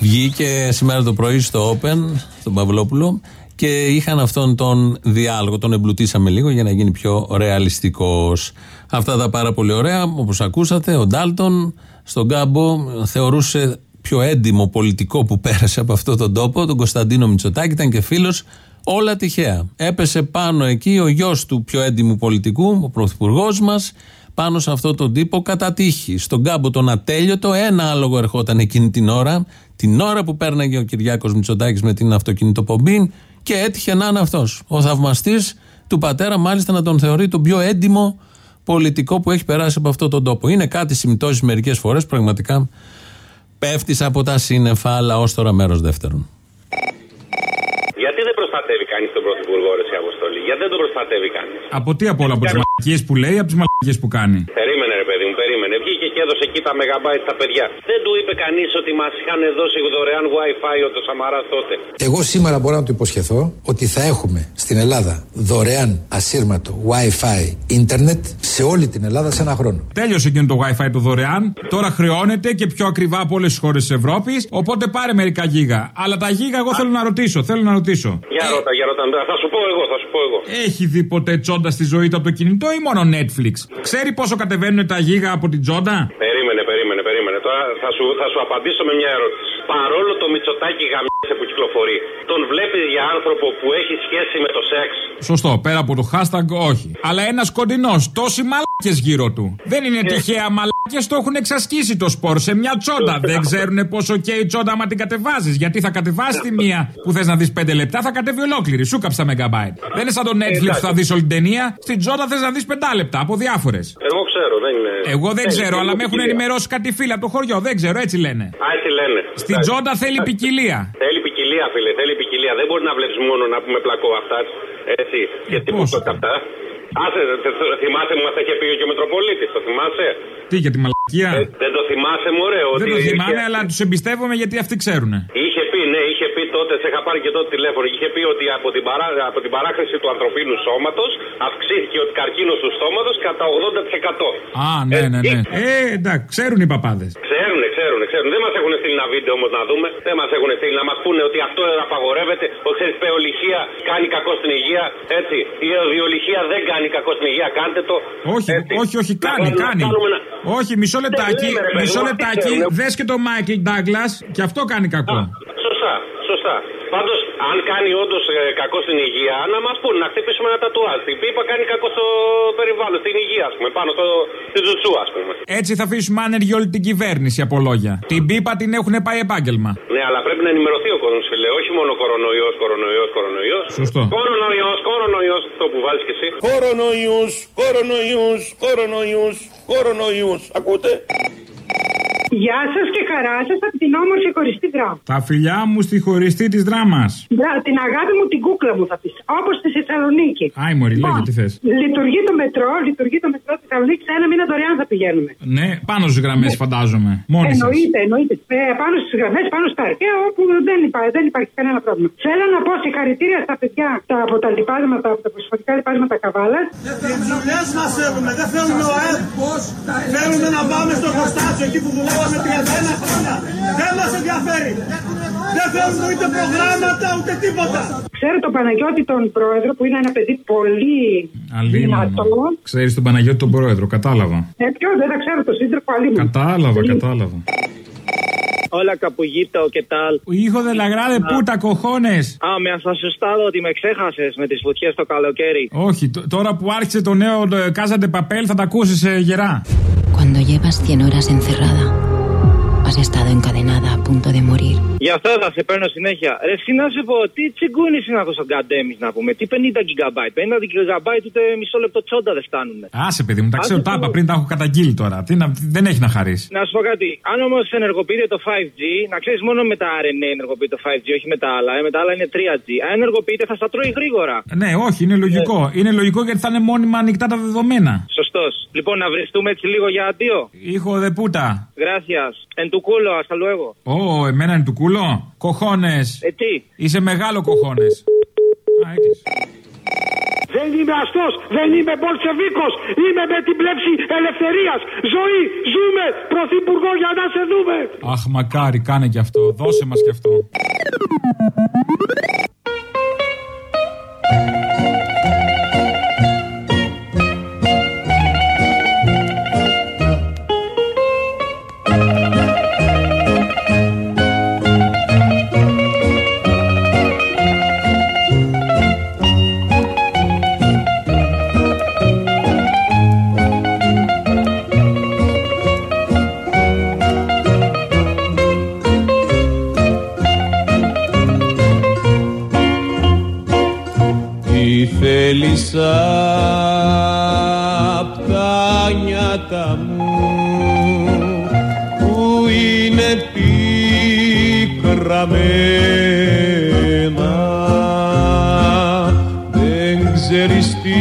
βγήκε σήμερα το πρωί στο Open, στον Παυλόπουλο, και είχαν αυτόν τον διάλογο. Τον εμπλουτίσαμε λίγο για να γίνει πιο ρεαλιστικός. Αυτά τα πάρα πολύ ωραία. Όπως ακούσατε, ο Ντάλτον στον κάμπο θεωρούσε πιο έντιμο πολιτικό που πέρασε από αυτόν τον τόπο, τον Κωνσταντίνο Μητσοτάκη, ήταν και φίλος. Όλα τυχαία. Έπεσε πάνω εκεί ο γιος του πιο έντιμου πολιτικού, ο πρωθυπουργός μας, πάνω σε αυτόν τον τύπο κατά τύχη. Στον κάμπο τον ατέλειωτο, ένα άλογο ερχόταν εκείνη την ώρα, την ώρα που πέρναγε ο Κυριάκος Μητσοτάκης με την αυτοκινητοπομπή και έτυχε να είναι αυτός. Ο θαυμαστής του πατέρα, μάλιστα να τον θεωρεί τον πιο έντιμο πολιτικό που έχει περάσει από αυτόν τον τόπο. Είναι κάτι συμπτώσεις μερικές φορές πραγματικά πέφτει από τα σύννεφα, αλλά ως τώρα μέρος δεύτερον. Γιατί δεν προστατεύει κανείς τον Πρωθυπουργό, Ρε σε Αποστολή. Γιατί δεν τον προστατεύει κανείς. Από τι απ' όλα, από τις μαλακίες που λέει, από τις μαλακίες που κάνει; Περίμενε, ρε παιδί μου, περίμενε. Βγήκε και έδωσε εκεί τα μεγαμπάιτ στα παιδιά. Δεν του είπε κανείς ότι μας είχαν δώσει δωρεάν WiFi ο το Σαμαράς τότε. Εγώ σήμερα μπορώ να του υποσχεθώ ότι θα έχουμε στην Ελλάδα δωρεάν ασύρματο Wi-Fi ίντερνετ σε όλη την Ελλάδα σε ένα χρόνο. Τέλειωσε εκείνο το WiFi το δωρεάν. Τώρα χρεώνεται και πιο ακριβά από όλες τις χώρες της Ευρώπης. Οπότε πάρε μερικά γίγα. Αλλά τα γίγα εγώ θέλω να ρωτήσω. Θέλω να ρωτήσω. Για ρώτα, για ρώτα. Θα σου πω εγώ, θα σου πω εγώ. Έχει δει ποτέ τσόντα στη ζωή του από το κινητό ή μόνο Netflix; Ξέρει πόσο κατεβαίνουν τα γίγα από την τσόντα. Περίμενε, περίμενε, περίμενε. Τώρα θα σου, θα σου απαντήσω με μια ερώτηση. Παρόλο το Μητσοτάκι γαμιέσαι που κυκλοφορεί, τον βλέπεις για άνθρωπο που έχει σχέση με το σεξ. Σωστό, πέρα από το hashtag όχι. Αλλά ένας κοντινός, τόσοι μαλάκες γύρω του. Δεν είναι τυχαία μαλάκες, το έχουν εξασκήσει το σπορ σε μια τσόντα. Δεν ξέρουν πόσο καίει η τσόντα άμα την κατεβάζεις. Γιατί θα κατεβάσει τη μία που θες να δεις 5 λεπτά, θα κατέβει ολόκληρη. Σου κάψα megabyte. Δεν είναι σαν το Netflix που θα δεις όλη την ταινία. Στην τσόντα θες να δεις 5 λεπτά από διάφορες. Εγώ ξέρω, δεν είναι. Εγώ δεν Θέλει ξέρω, αλλά με έχουν ποικιλία. ενημερώσει κάτι φίλα από το χωριό. Δεν ξέρω, έτσι λένε. Α, έτσι λένε. Στην τσόντα θέλει ποικιλία. Θέλει ποικιλία, φίλε, θέλει ποικιλία. Δεν μπορεί να βλέπεις μόνο να πούμε πλακό αυτάς. Έτσι. Και τίποτα αυτά. Άσε, θε- θε- θυμάσαι που μας είχε πει και ο Μητροπολίτη, το θυμάσαι; Τι για τη μαλακία; Ε, δεν το θυμάσαι, μωρέ. Δεν ότι το θυμάμαι, είχε- αλλά τους εμπιστεύομαι γιατί αυτοί ξέρουν. Είχε πει, ναι, είχε πει τότε, σε είχα πάρει και τότε τηλέφωνο. Είχε πει ότι από την, παρά, από την παράχρηση του ανθρωπίνου σώματος αυξήθηκε ο καρκίνος του στόματος κατά 80%. Α, ναι, ναι, ναι. Ε, εντάξει, ξέρουν οι παπάδες. Ξέρουνε, ξέρουνε, ξέρουνε. Δεν μας έχουν στείλει ένα βίντεο όμως να δούμε. Δεν μας έχουν στείλει να μας πούνε ότι αυτό απαγορεύεται. Ο ξέρεις, πεολυχία κάνει κακό στην υγεία. Έτσι. Η οδειολυχία δεν κάνει κακό στην υγεία. Κάντε το. Όχι, Έτσι. όχι, όχι, Να κάνει, κάνουμε- να κάνει. κάνουμε ένα- Όχι, μισό λεπτάκι, λέμε, ρε παιδί μισό μου, αυτοί λεπτάκι. ξέρουνε. Δες και το Μάικλ Ντάγκλα και αυτό κάνει κακό. Σωστά, σωστά. Πάντως, αν κάνει όντως κακό στην υγεία, να μας πούνε να χτυπήσουμε ένα τατουάζ. Η πίπα κάνει κακό στο περιβάλλον, στην υγεία, ας πούμε, πάνω στο, στη τζουτσού, ας πούμε. Έτσι θα αφήσουμε άνεργη όλη την κυβέρνηση από λόγια. Την πίπα την έχουν πάει επάγγελμα. Ναι, αλλά πρέπει να ενημερωθεί ο κόσμος, φίλε. Όχι μόνο κορονοϊός, κορονοϊός, κορονοϊός. Σωστό. Κορονοϊός, κορονοϊός, το που βάζει και εσύ. Κορονοϊούς, κορονοϊούς, κορονοϊούς, κορονοϊούς. Ακούτε; Γεια σας και χαρά σας από την όμορφη χωριστή δράμα. Τα φιλιά μου στη χωριστή της δράμας. Μπρα, την αγάπη μου την κούκλα μου θα πεις. Όπως στη Θεσσαλονίκη. Άι, Μωρή, λέγε τι θες. Λειτουργεί το μετρό, λειτουργεί το μετρό στη Θεσσαλονίκης. Σε ένα μήνα δωρεάν θα πηγαίνουμε. Ναι, πάνω στις γραμμές φαντάζομαι. Μόνοι σας. εννοείται, εννοείται. Ε, πάνω στις γραμμές, πάνω στα αρχαία, όπου δεν υπάρχει, δεν υπάρχει κανένα πρόβλημα. Θέλω να πω συγχαρητήρια στα παιδιά τα, από τα λοιπάσματα, από τα προσφορικά λοιπάσματα καβάλας. Οι δουλειές μας θέλουμε, δεν θέλουμε ο ΑΕΠ. Θέλουμε να πάμε στο χωστάτσιο εκεί που δουλεύαμε 31 χρόνια. Δεν μας ενδιαφέρει. Δεν θέλουμε ούτε προγράμματα ούτε τίποτα. Ξέρω τον Παναγιώτη τον πρόεδρο που είναι ένα παιδί πολύ δυνατό. Ξέρεις τον Παναγιώτη τον πρόεδρο, κατάλαβα. Ε, ποιο δεν τα ξέρω, το σύντροφο αλλή μου. Κατάλαβα, κατάλαβα. Hola, Capullito, ¿qué tal? Hijo de la grande puta, cojones. Α, με has asustado ότι με ξέχασε με τι φωτιέ το καλοκαίρι. Όχι, τ- τώρα που άρχισε το νέο Casa de Papel θα τα ακούσει γερά. Cuando llevas 100 horas encerrada, has estado encadenada a punto de morir. Γι' αυτό θα σε παίρνω συνέχεια. Ρε, εσύ να σε πω, τι τσιγκούνι είναι αυτό ο Γκαντέμι να πούμε; Τι 50 GB. 50 GB ούτε μισό λεπτό τσόντα δεν φτάνουν. Άσε, παιδί μου, τα ξέρω Άσε, τα πω. είπα πριν τα έχω καταγγείλει τώρα. Τι να, δεν έχει να χαρίσει. Να σου πω κάτι. Αν όμως ενεργοποιείται το 5G, να ξέρεις μόνο με τα RNA ενεργοποιείται το 5G, όχι με τα άλλα. Ε, με τα άλλα είναι 3G. Αν ενεργοποιείται θα στα τρώει γρήγορα. Ναι, όχι, είναι λογικό. Είναι λογικό γιατί θα είναι μόνιμα ανοιχτά τα δεδομένα. Σωστός. Λοιπόν, να βριστούμε έτσι λίγο για αντίο. Hijo de puta. Gracias. En tu culo, hasta luego. Ω, εμένα είναι του κούλο. Κοχώνες. Ε, τι; Είσαι μεγάλο κοχώνες. Δεν είμαι αστός, δεν είμαι Μπολσεβίκος, είμαι με την πλέψη ελευθερίας. Ζωή, ζούμε, πρωθυπουργό για να σε δούμε. Αχ, μακάρι, κάνε κι αυτό. Δώσε μας κι αυτό. Πικραμένα δεν ξέρεις τι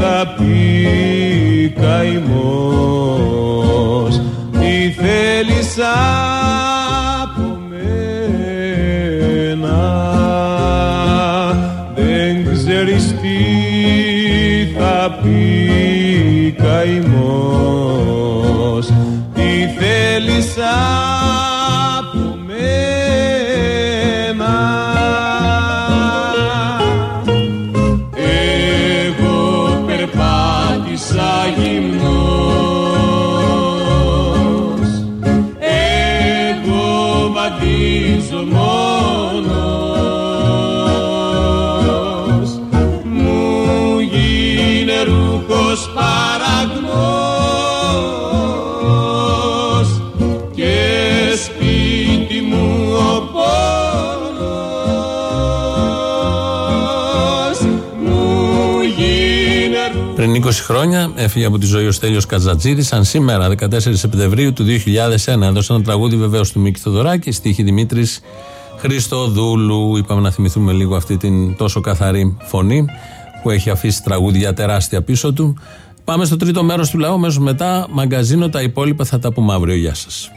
θα πει καημός. Τι θέλησα από μένα. Δεν ξέρεις τι θα πει καημός. Τι θέλεις από χρόνια έφυγε από τη ζωή ο Στέλιος Κατζατζίδης αν σήμερα 14 Σεπτεμβρίου του 2001 έδωσε ένα τραγούδι βεβαίως του Μίκη Θοδωράκη στίχη Δημήτρης Χριστοδούλου. Είπαμε να θυμηθούμε λίγο αυτή την τόσο καθαρή φωνή που έχει αφήσει τραγούδια τεράστια πίσω του. Πάμε στο τρίτο μέρος του λαού μέσω μετά μαγκαζίνο τα υπόλοιπα θα τα πούμε αύριο. Γεια σας.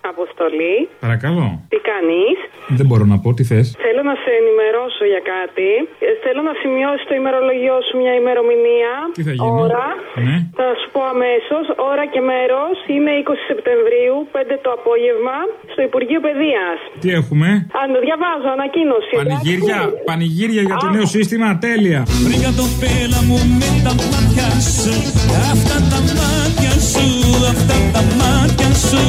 Αποστολή, Παρακαλώ. τι κάνεις; Δεν μπορώ να πω, τι θες. Θέλω να σε ενημερώσω για κάτι. Ε, Θέλω να σημειώσει το ημερολογιό σου μια ημερομηνία. Τι θα γίνει; Ώρα. Ναι. Θα σου πω αμέσως. Ώρα και μέρος είναι 20 Σεπτεμβρίου, 5 το απόγευμα, στο Υπουργείο Παιδείας. Τι έχουμε; Αν το διαβάζω, ανακοίνωση. Πανηγύρια, πανηγύρια για το νέο σύστημα, τέλεια. Βρήκα το πέλα μου με τα μάτια σου Αυτά τα μάτια σου, αυτά τα μάτια σου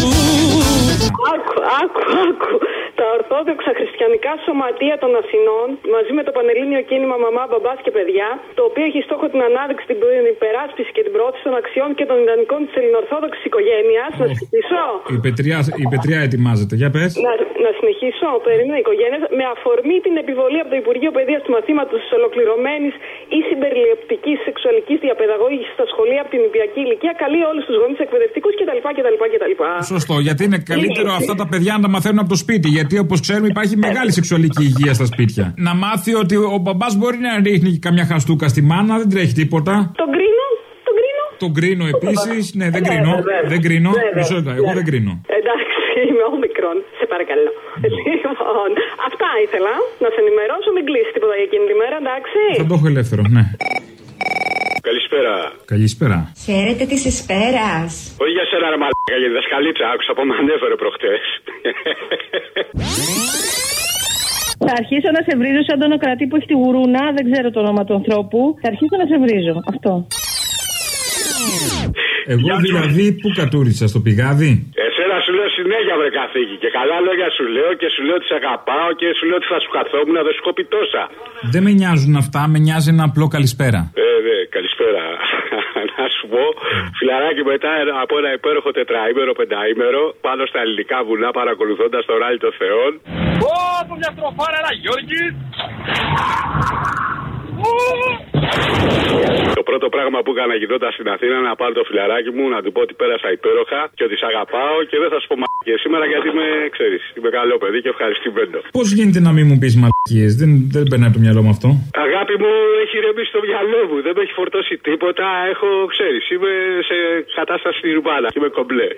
Άκου, άκου, άκου. Τα Ορθόδοξα Χριστιανικά Σωματεία των Αθηνών, μαζί με το Πανελλήνιο Κίνημα Μαμά, Μπαμπάς και Παιδιά, το οποίο έχει στόχο την ανάδειξη, την υπεράσπιση και την προώθηση των αξιών και των ιδανικών της ελληνοορθόδοξης οικογένειας. Να συνεχίσω. Η πετριά, η πετριά ετοιμάζεται, για πες. Να, να συνεχίσω. Περίμενα οικογένεια. Με αφορμή την επιβολή από το Υπουργείο Παιδείας του μαθήματος της ολοκληρωμένης ή συμπεριληπτικής σεξουαλικής διαπαιδαγώγησης στα σχολεία από την υπηακή ηλικία, καλεί όλους τους γονείς εκπαιδευτικούς κτλ. κτλ, κτλ. Σωστό, γιατί είναι καλύτερο αυτά τα παιδιά να τα μαθαίνουν από το σπίτι. Γιατί όπως ξέρουμε υπάρχει μεγάλη σεξουαλική υγεία στα σπίτια. Να μάθει ότι ο μπαμπάς μπορεί να ρίχνει καμιά χαστούκα στη μάνα, δεν τρέχει τίποτα. Τον κρίνω, τον κρίνω. Τον κρίνω επίσης. Ναι, δεν Ναι, κρίνω. βέβαια. Δεν κρίνω. Βέβαια. Μισό λεπτό, εγώ Ναι. δεν κρίνω. Εντάξει, είμαι όμικρον. Σε παρακαλώ. Λοιπόν, αυτά ήθελα να σε ενημερώσω. Μην κλείσεις τίποτα για εκείνη τη μέρα, εντάξει. Θα το έχω ελεύθερο, ναι. Καλησπέρα. Καλησπέρα. Χαίρετε της Εσπέρας. Όχι για σένα, ρε μαλάκα, για τη δασκαλίτσα. Άκουσα από μανέφερε προχτές. Θα αρχίσω να σε βρίζω σαν τον Οκρατή που έχει τη γουρούνα, δεν ξέρω το όνομα του ανθρώπου. Θα αρχίσω να σε βρίζω. Αυτό. Εγώ δηλαδή πού κατούρισα, στο πηγάδι; Εσένα σου λέω συνέχεια βρε καθήκη. Και καλά λόγια σου λέω και σου λέω ότι σε αγαπάω και σου λέω ότι θα σου καθόμουν να δεν σου κόπει τόσα. Δεν με νοιάζουν αυτά, με νοιάζει ένα απλό καλησπέρα. Ε, ναι, καλησπέρα. να σου πω, φιλαράκι μετά από ένα υπέροχο τετραήμερο, πενταήμερο, πάνω στα ελληνικά βουνά παρακολουθώντας το ράλι των Θεών. Ω, από μια στροφάρα, ένα Γιώργης. Το πρώτο πράγμα που έκανα γυρνώντας στην Αθήνα να πάρω το φιλαράκι μου, να του πω ότι πέρασα υπέροχα και ότι σ' αγαπάω και δεν θα σου πω μαλακίε σήμερα γιατί είμαι, ξέρεις, είμαι καλό παιδί και ευχαριστημένο. Πώς γίνεται να μην μου πεις μαλακίε, δεν, δεν περνάει από το μυαλό μου αυτό. Αγάπη μου έχει ρεμίσει το μυαλό μου, δεν με έχει φορτώσει τίποτα. Έχω, ξέρεις, είμαι σε κατάσταση ρουμπάλα, είμαι κομπλέ.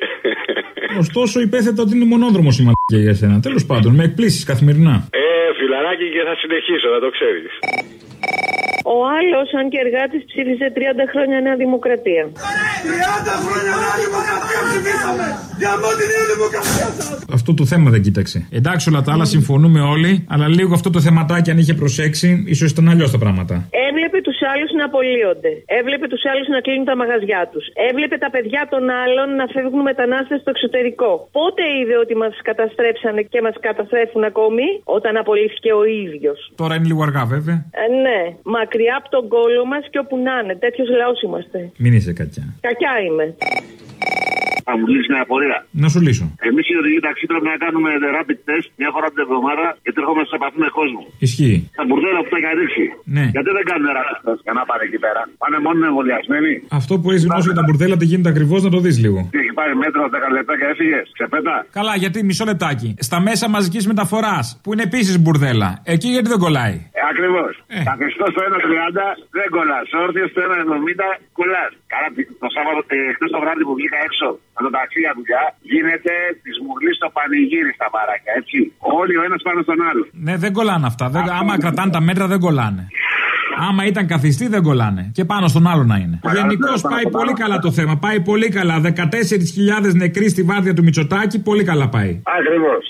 Ωστόσο, υπέθετα ότι είναι μονόδρομος η μαλακία για σένα. Τέλος πάντων, με εκπλήσεις καθημερινά. Ε, φιλαράκι και θα συνεχίσω, να το ξέρεις. Ο άλλος, αν και εργάτης, ψήφισε 30 χρόνια Νέα Δημοκρατία. 30 χρόνια Νέα Δημοκρατία ψηφίσαμε! Για μόνο την Νέα Δημοκρατία σας! Αυτό το θέμα δεν κοίταξε. Εντάξει, όλα τα άλλα συμφωνούμε όλοι, αλλά λίγο αυτό το θεματάκι, αν είχε προσέξει, ίσως ήταν αλλιώς τα πράγματα. Έβλεπε του άλλους να απολύονται. Έβλεπε τους άλλους να κλείνουν τα μαγαζιά τους. Έβλεπε τα παιδιά των άλλων να φεύγουν μετανάστες στο εξωτερικό. Πότε είδε ότι μας καταστρέψανε και μας καταστρέφουν ακόμη, όταν απολύθηκε ο ίδιος. Τώρα είναι λίγο αργά, βέβαια. Ε, ναι, μακριά από τον κόλο μας και όπου να είναι. Τέτοιος λαός είμαστε. Μην είσαι κακιά. Κακιά είμαι. Θα μου λύσεις μια απορία. Να σου λύσω. Εμείς οι οδηγοί ταξί πρέπει να κάνουμε rapid test μια φορά την εβδομάδα γιατί ερχόμαστε σε επαφή με κόσμο. Ισχύει. Τα μπουρδέλα που τα έχει ρίξει. Ναι. Γιατί δεν κάνουν rapid test για να πάνε εκεί πέρα. Πάνε μόνο εμβολιασμένοι. Αυτό που έχει δημόσιο για τα μπουρδέλα τι γίνεται ακριβώς να το δεις λίγο. Τι έχει πάρει μέτρο 10 λεπτά και έφυγες. Ξεπέτα. Καλά, γιατί μισό λεπτάκι. Στα μέσα μαζικής μεταφοράς που είναι επίσης μπουρδέλα. Εκεί γιατί δεν κολλάει; Ε, Ακριβώς. Τα Χριστό στο 1,30 δεν κολλάς. Όρθιος στο 1,70 κολλάς. Καλά, το Σάββατο, ε, χθες το βράδυ που βγήκα έξω με το ταξί για δουλειά, γίνεται της μουρλής στο πανηγύρι στα μπαράκια, έτσι. Όλοι ο ένας πάνω στον άλλο. Ναι, δεν κολλάνε αυτά. Δεν, άμα κρατάνε τα μέτρα δεν κολλάνε. Άμα ήταν καθιστή δεν κολλάνε. Και πάνω στον άλλο να είναι. Γενικώς πάει πολύ καλά το θέμα. Πάει πολύ καλά. 14.000 νεκροί στη βάρδια του Μητσοτάκη. Πολύ καλά πάει. Ακριβώς.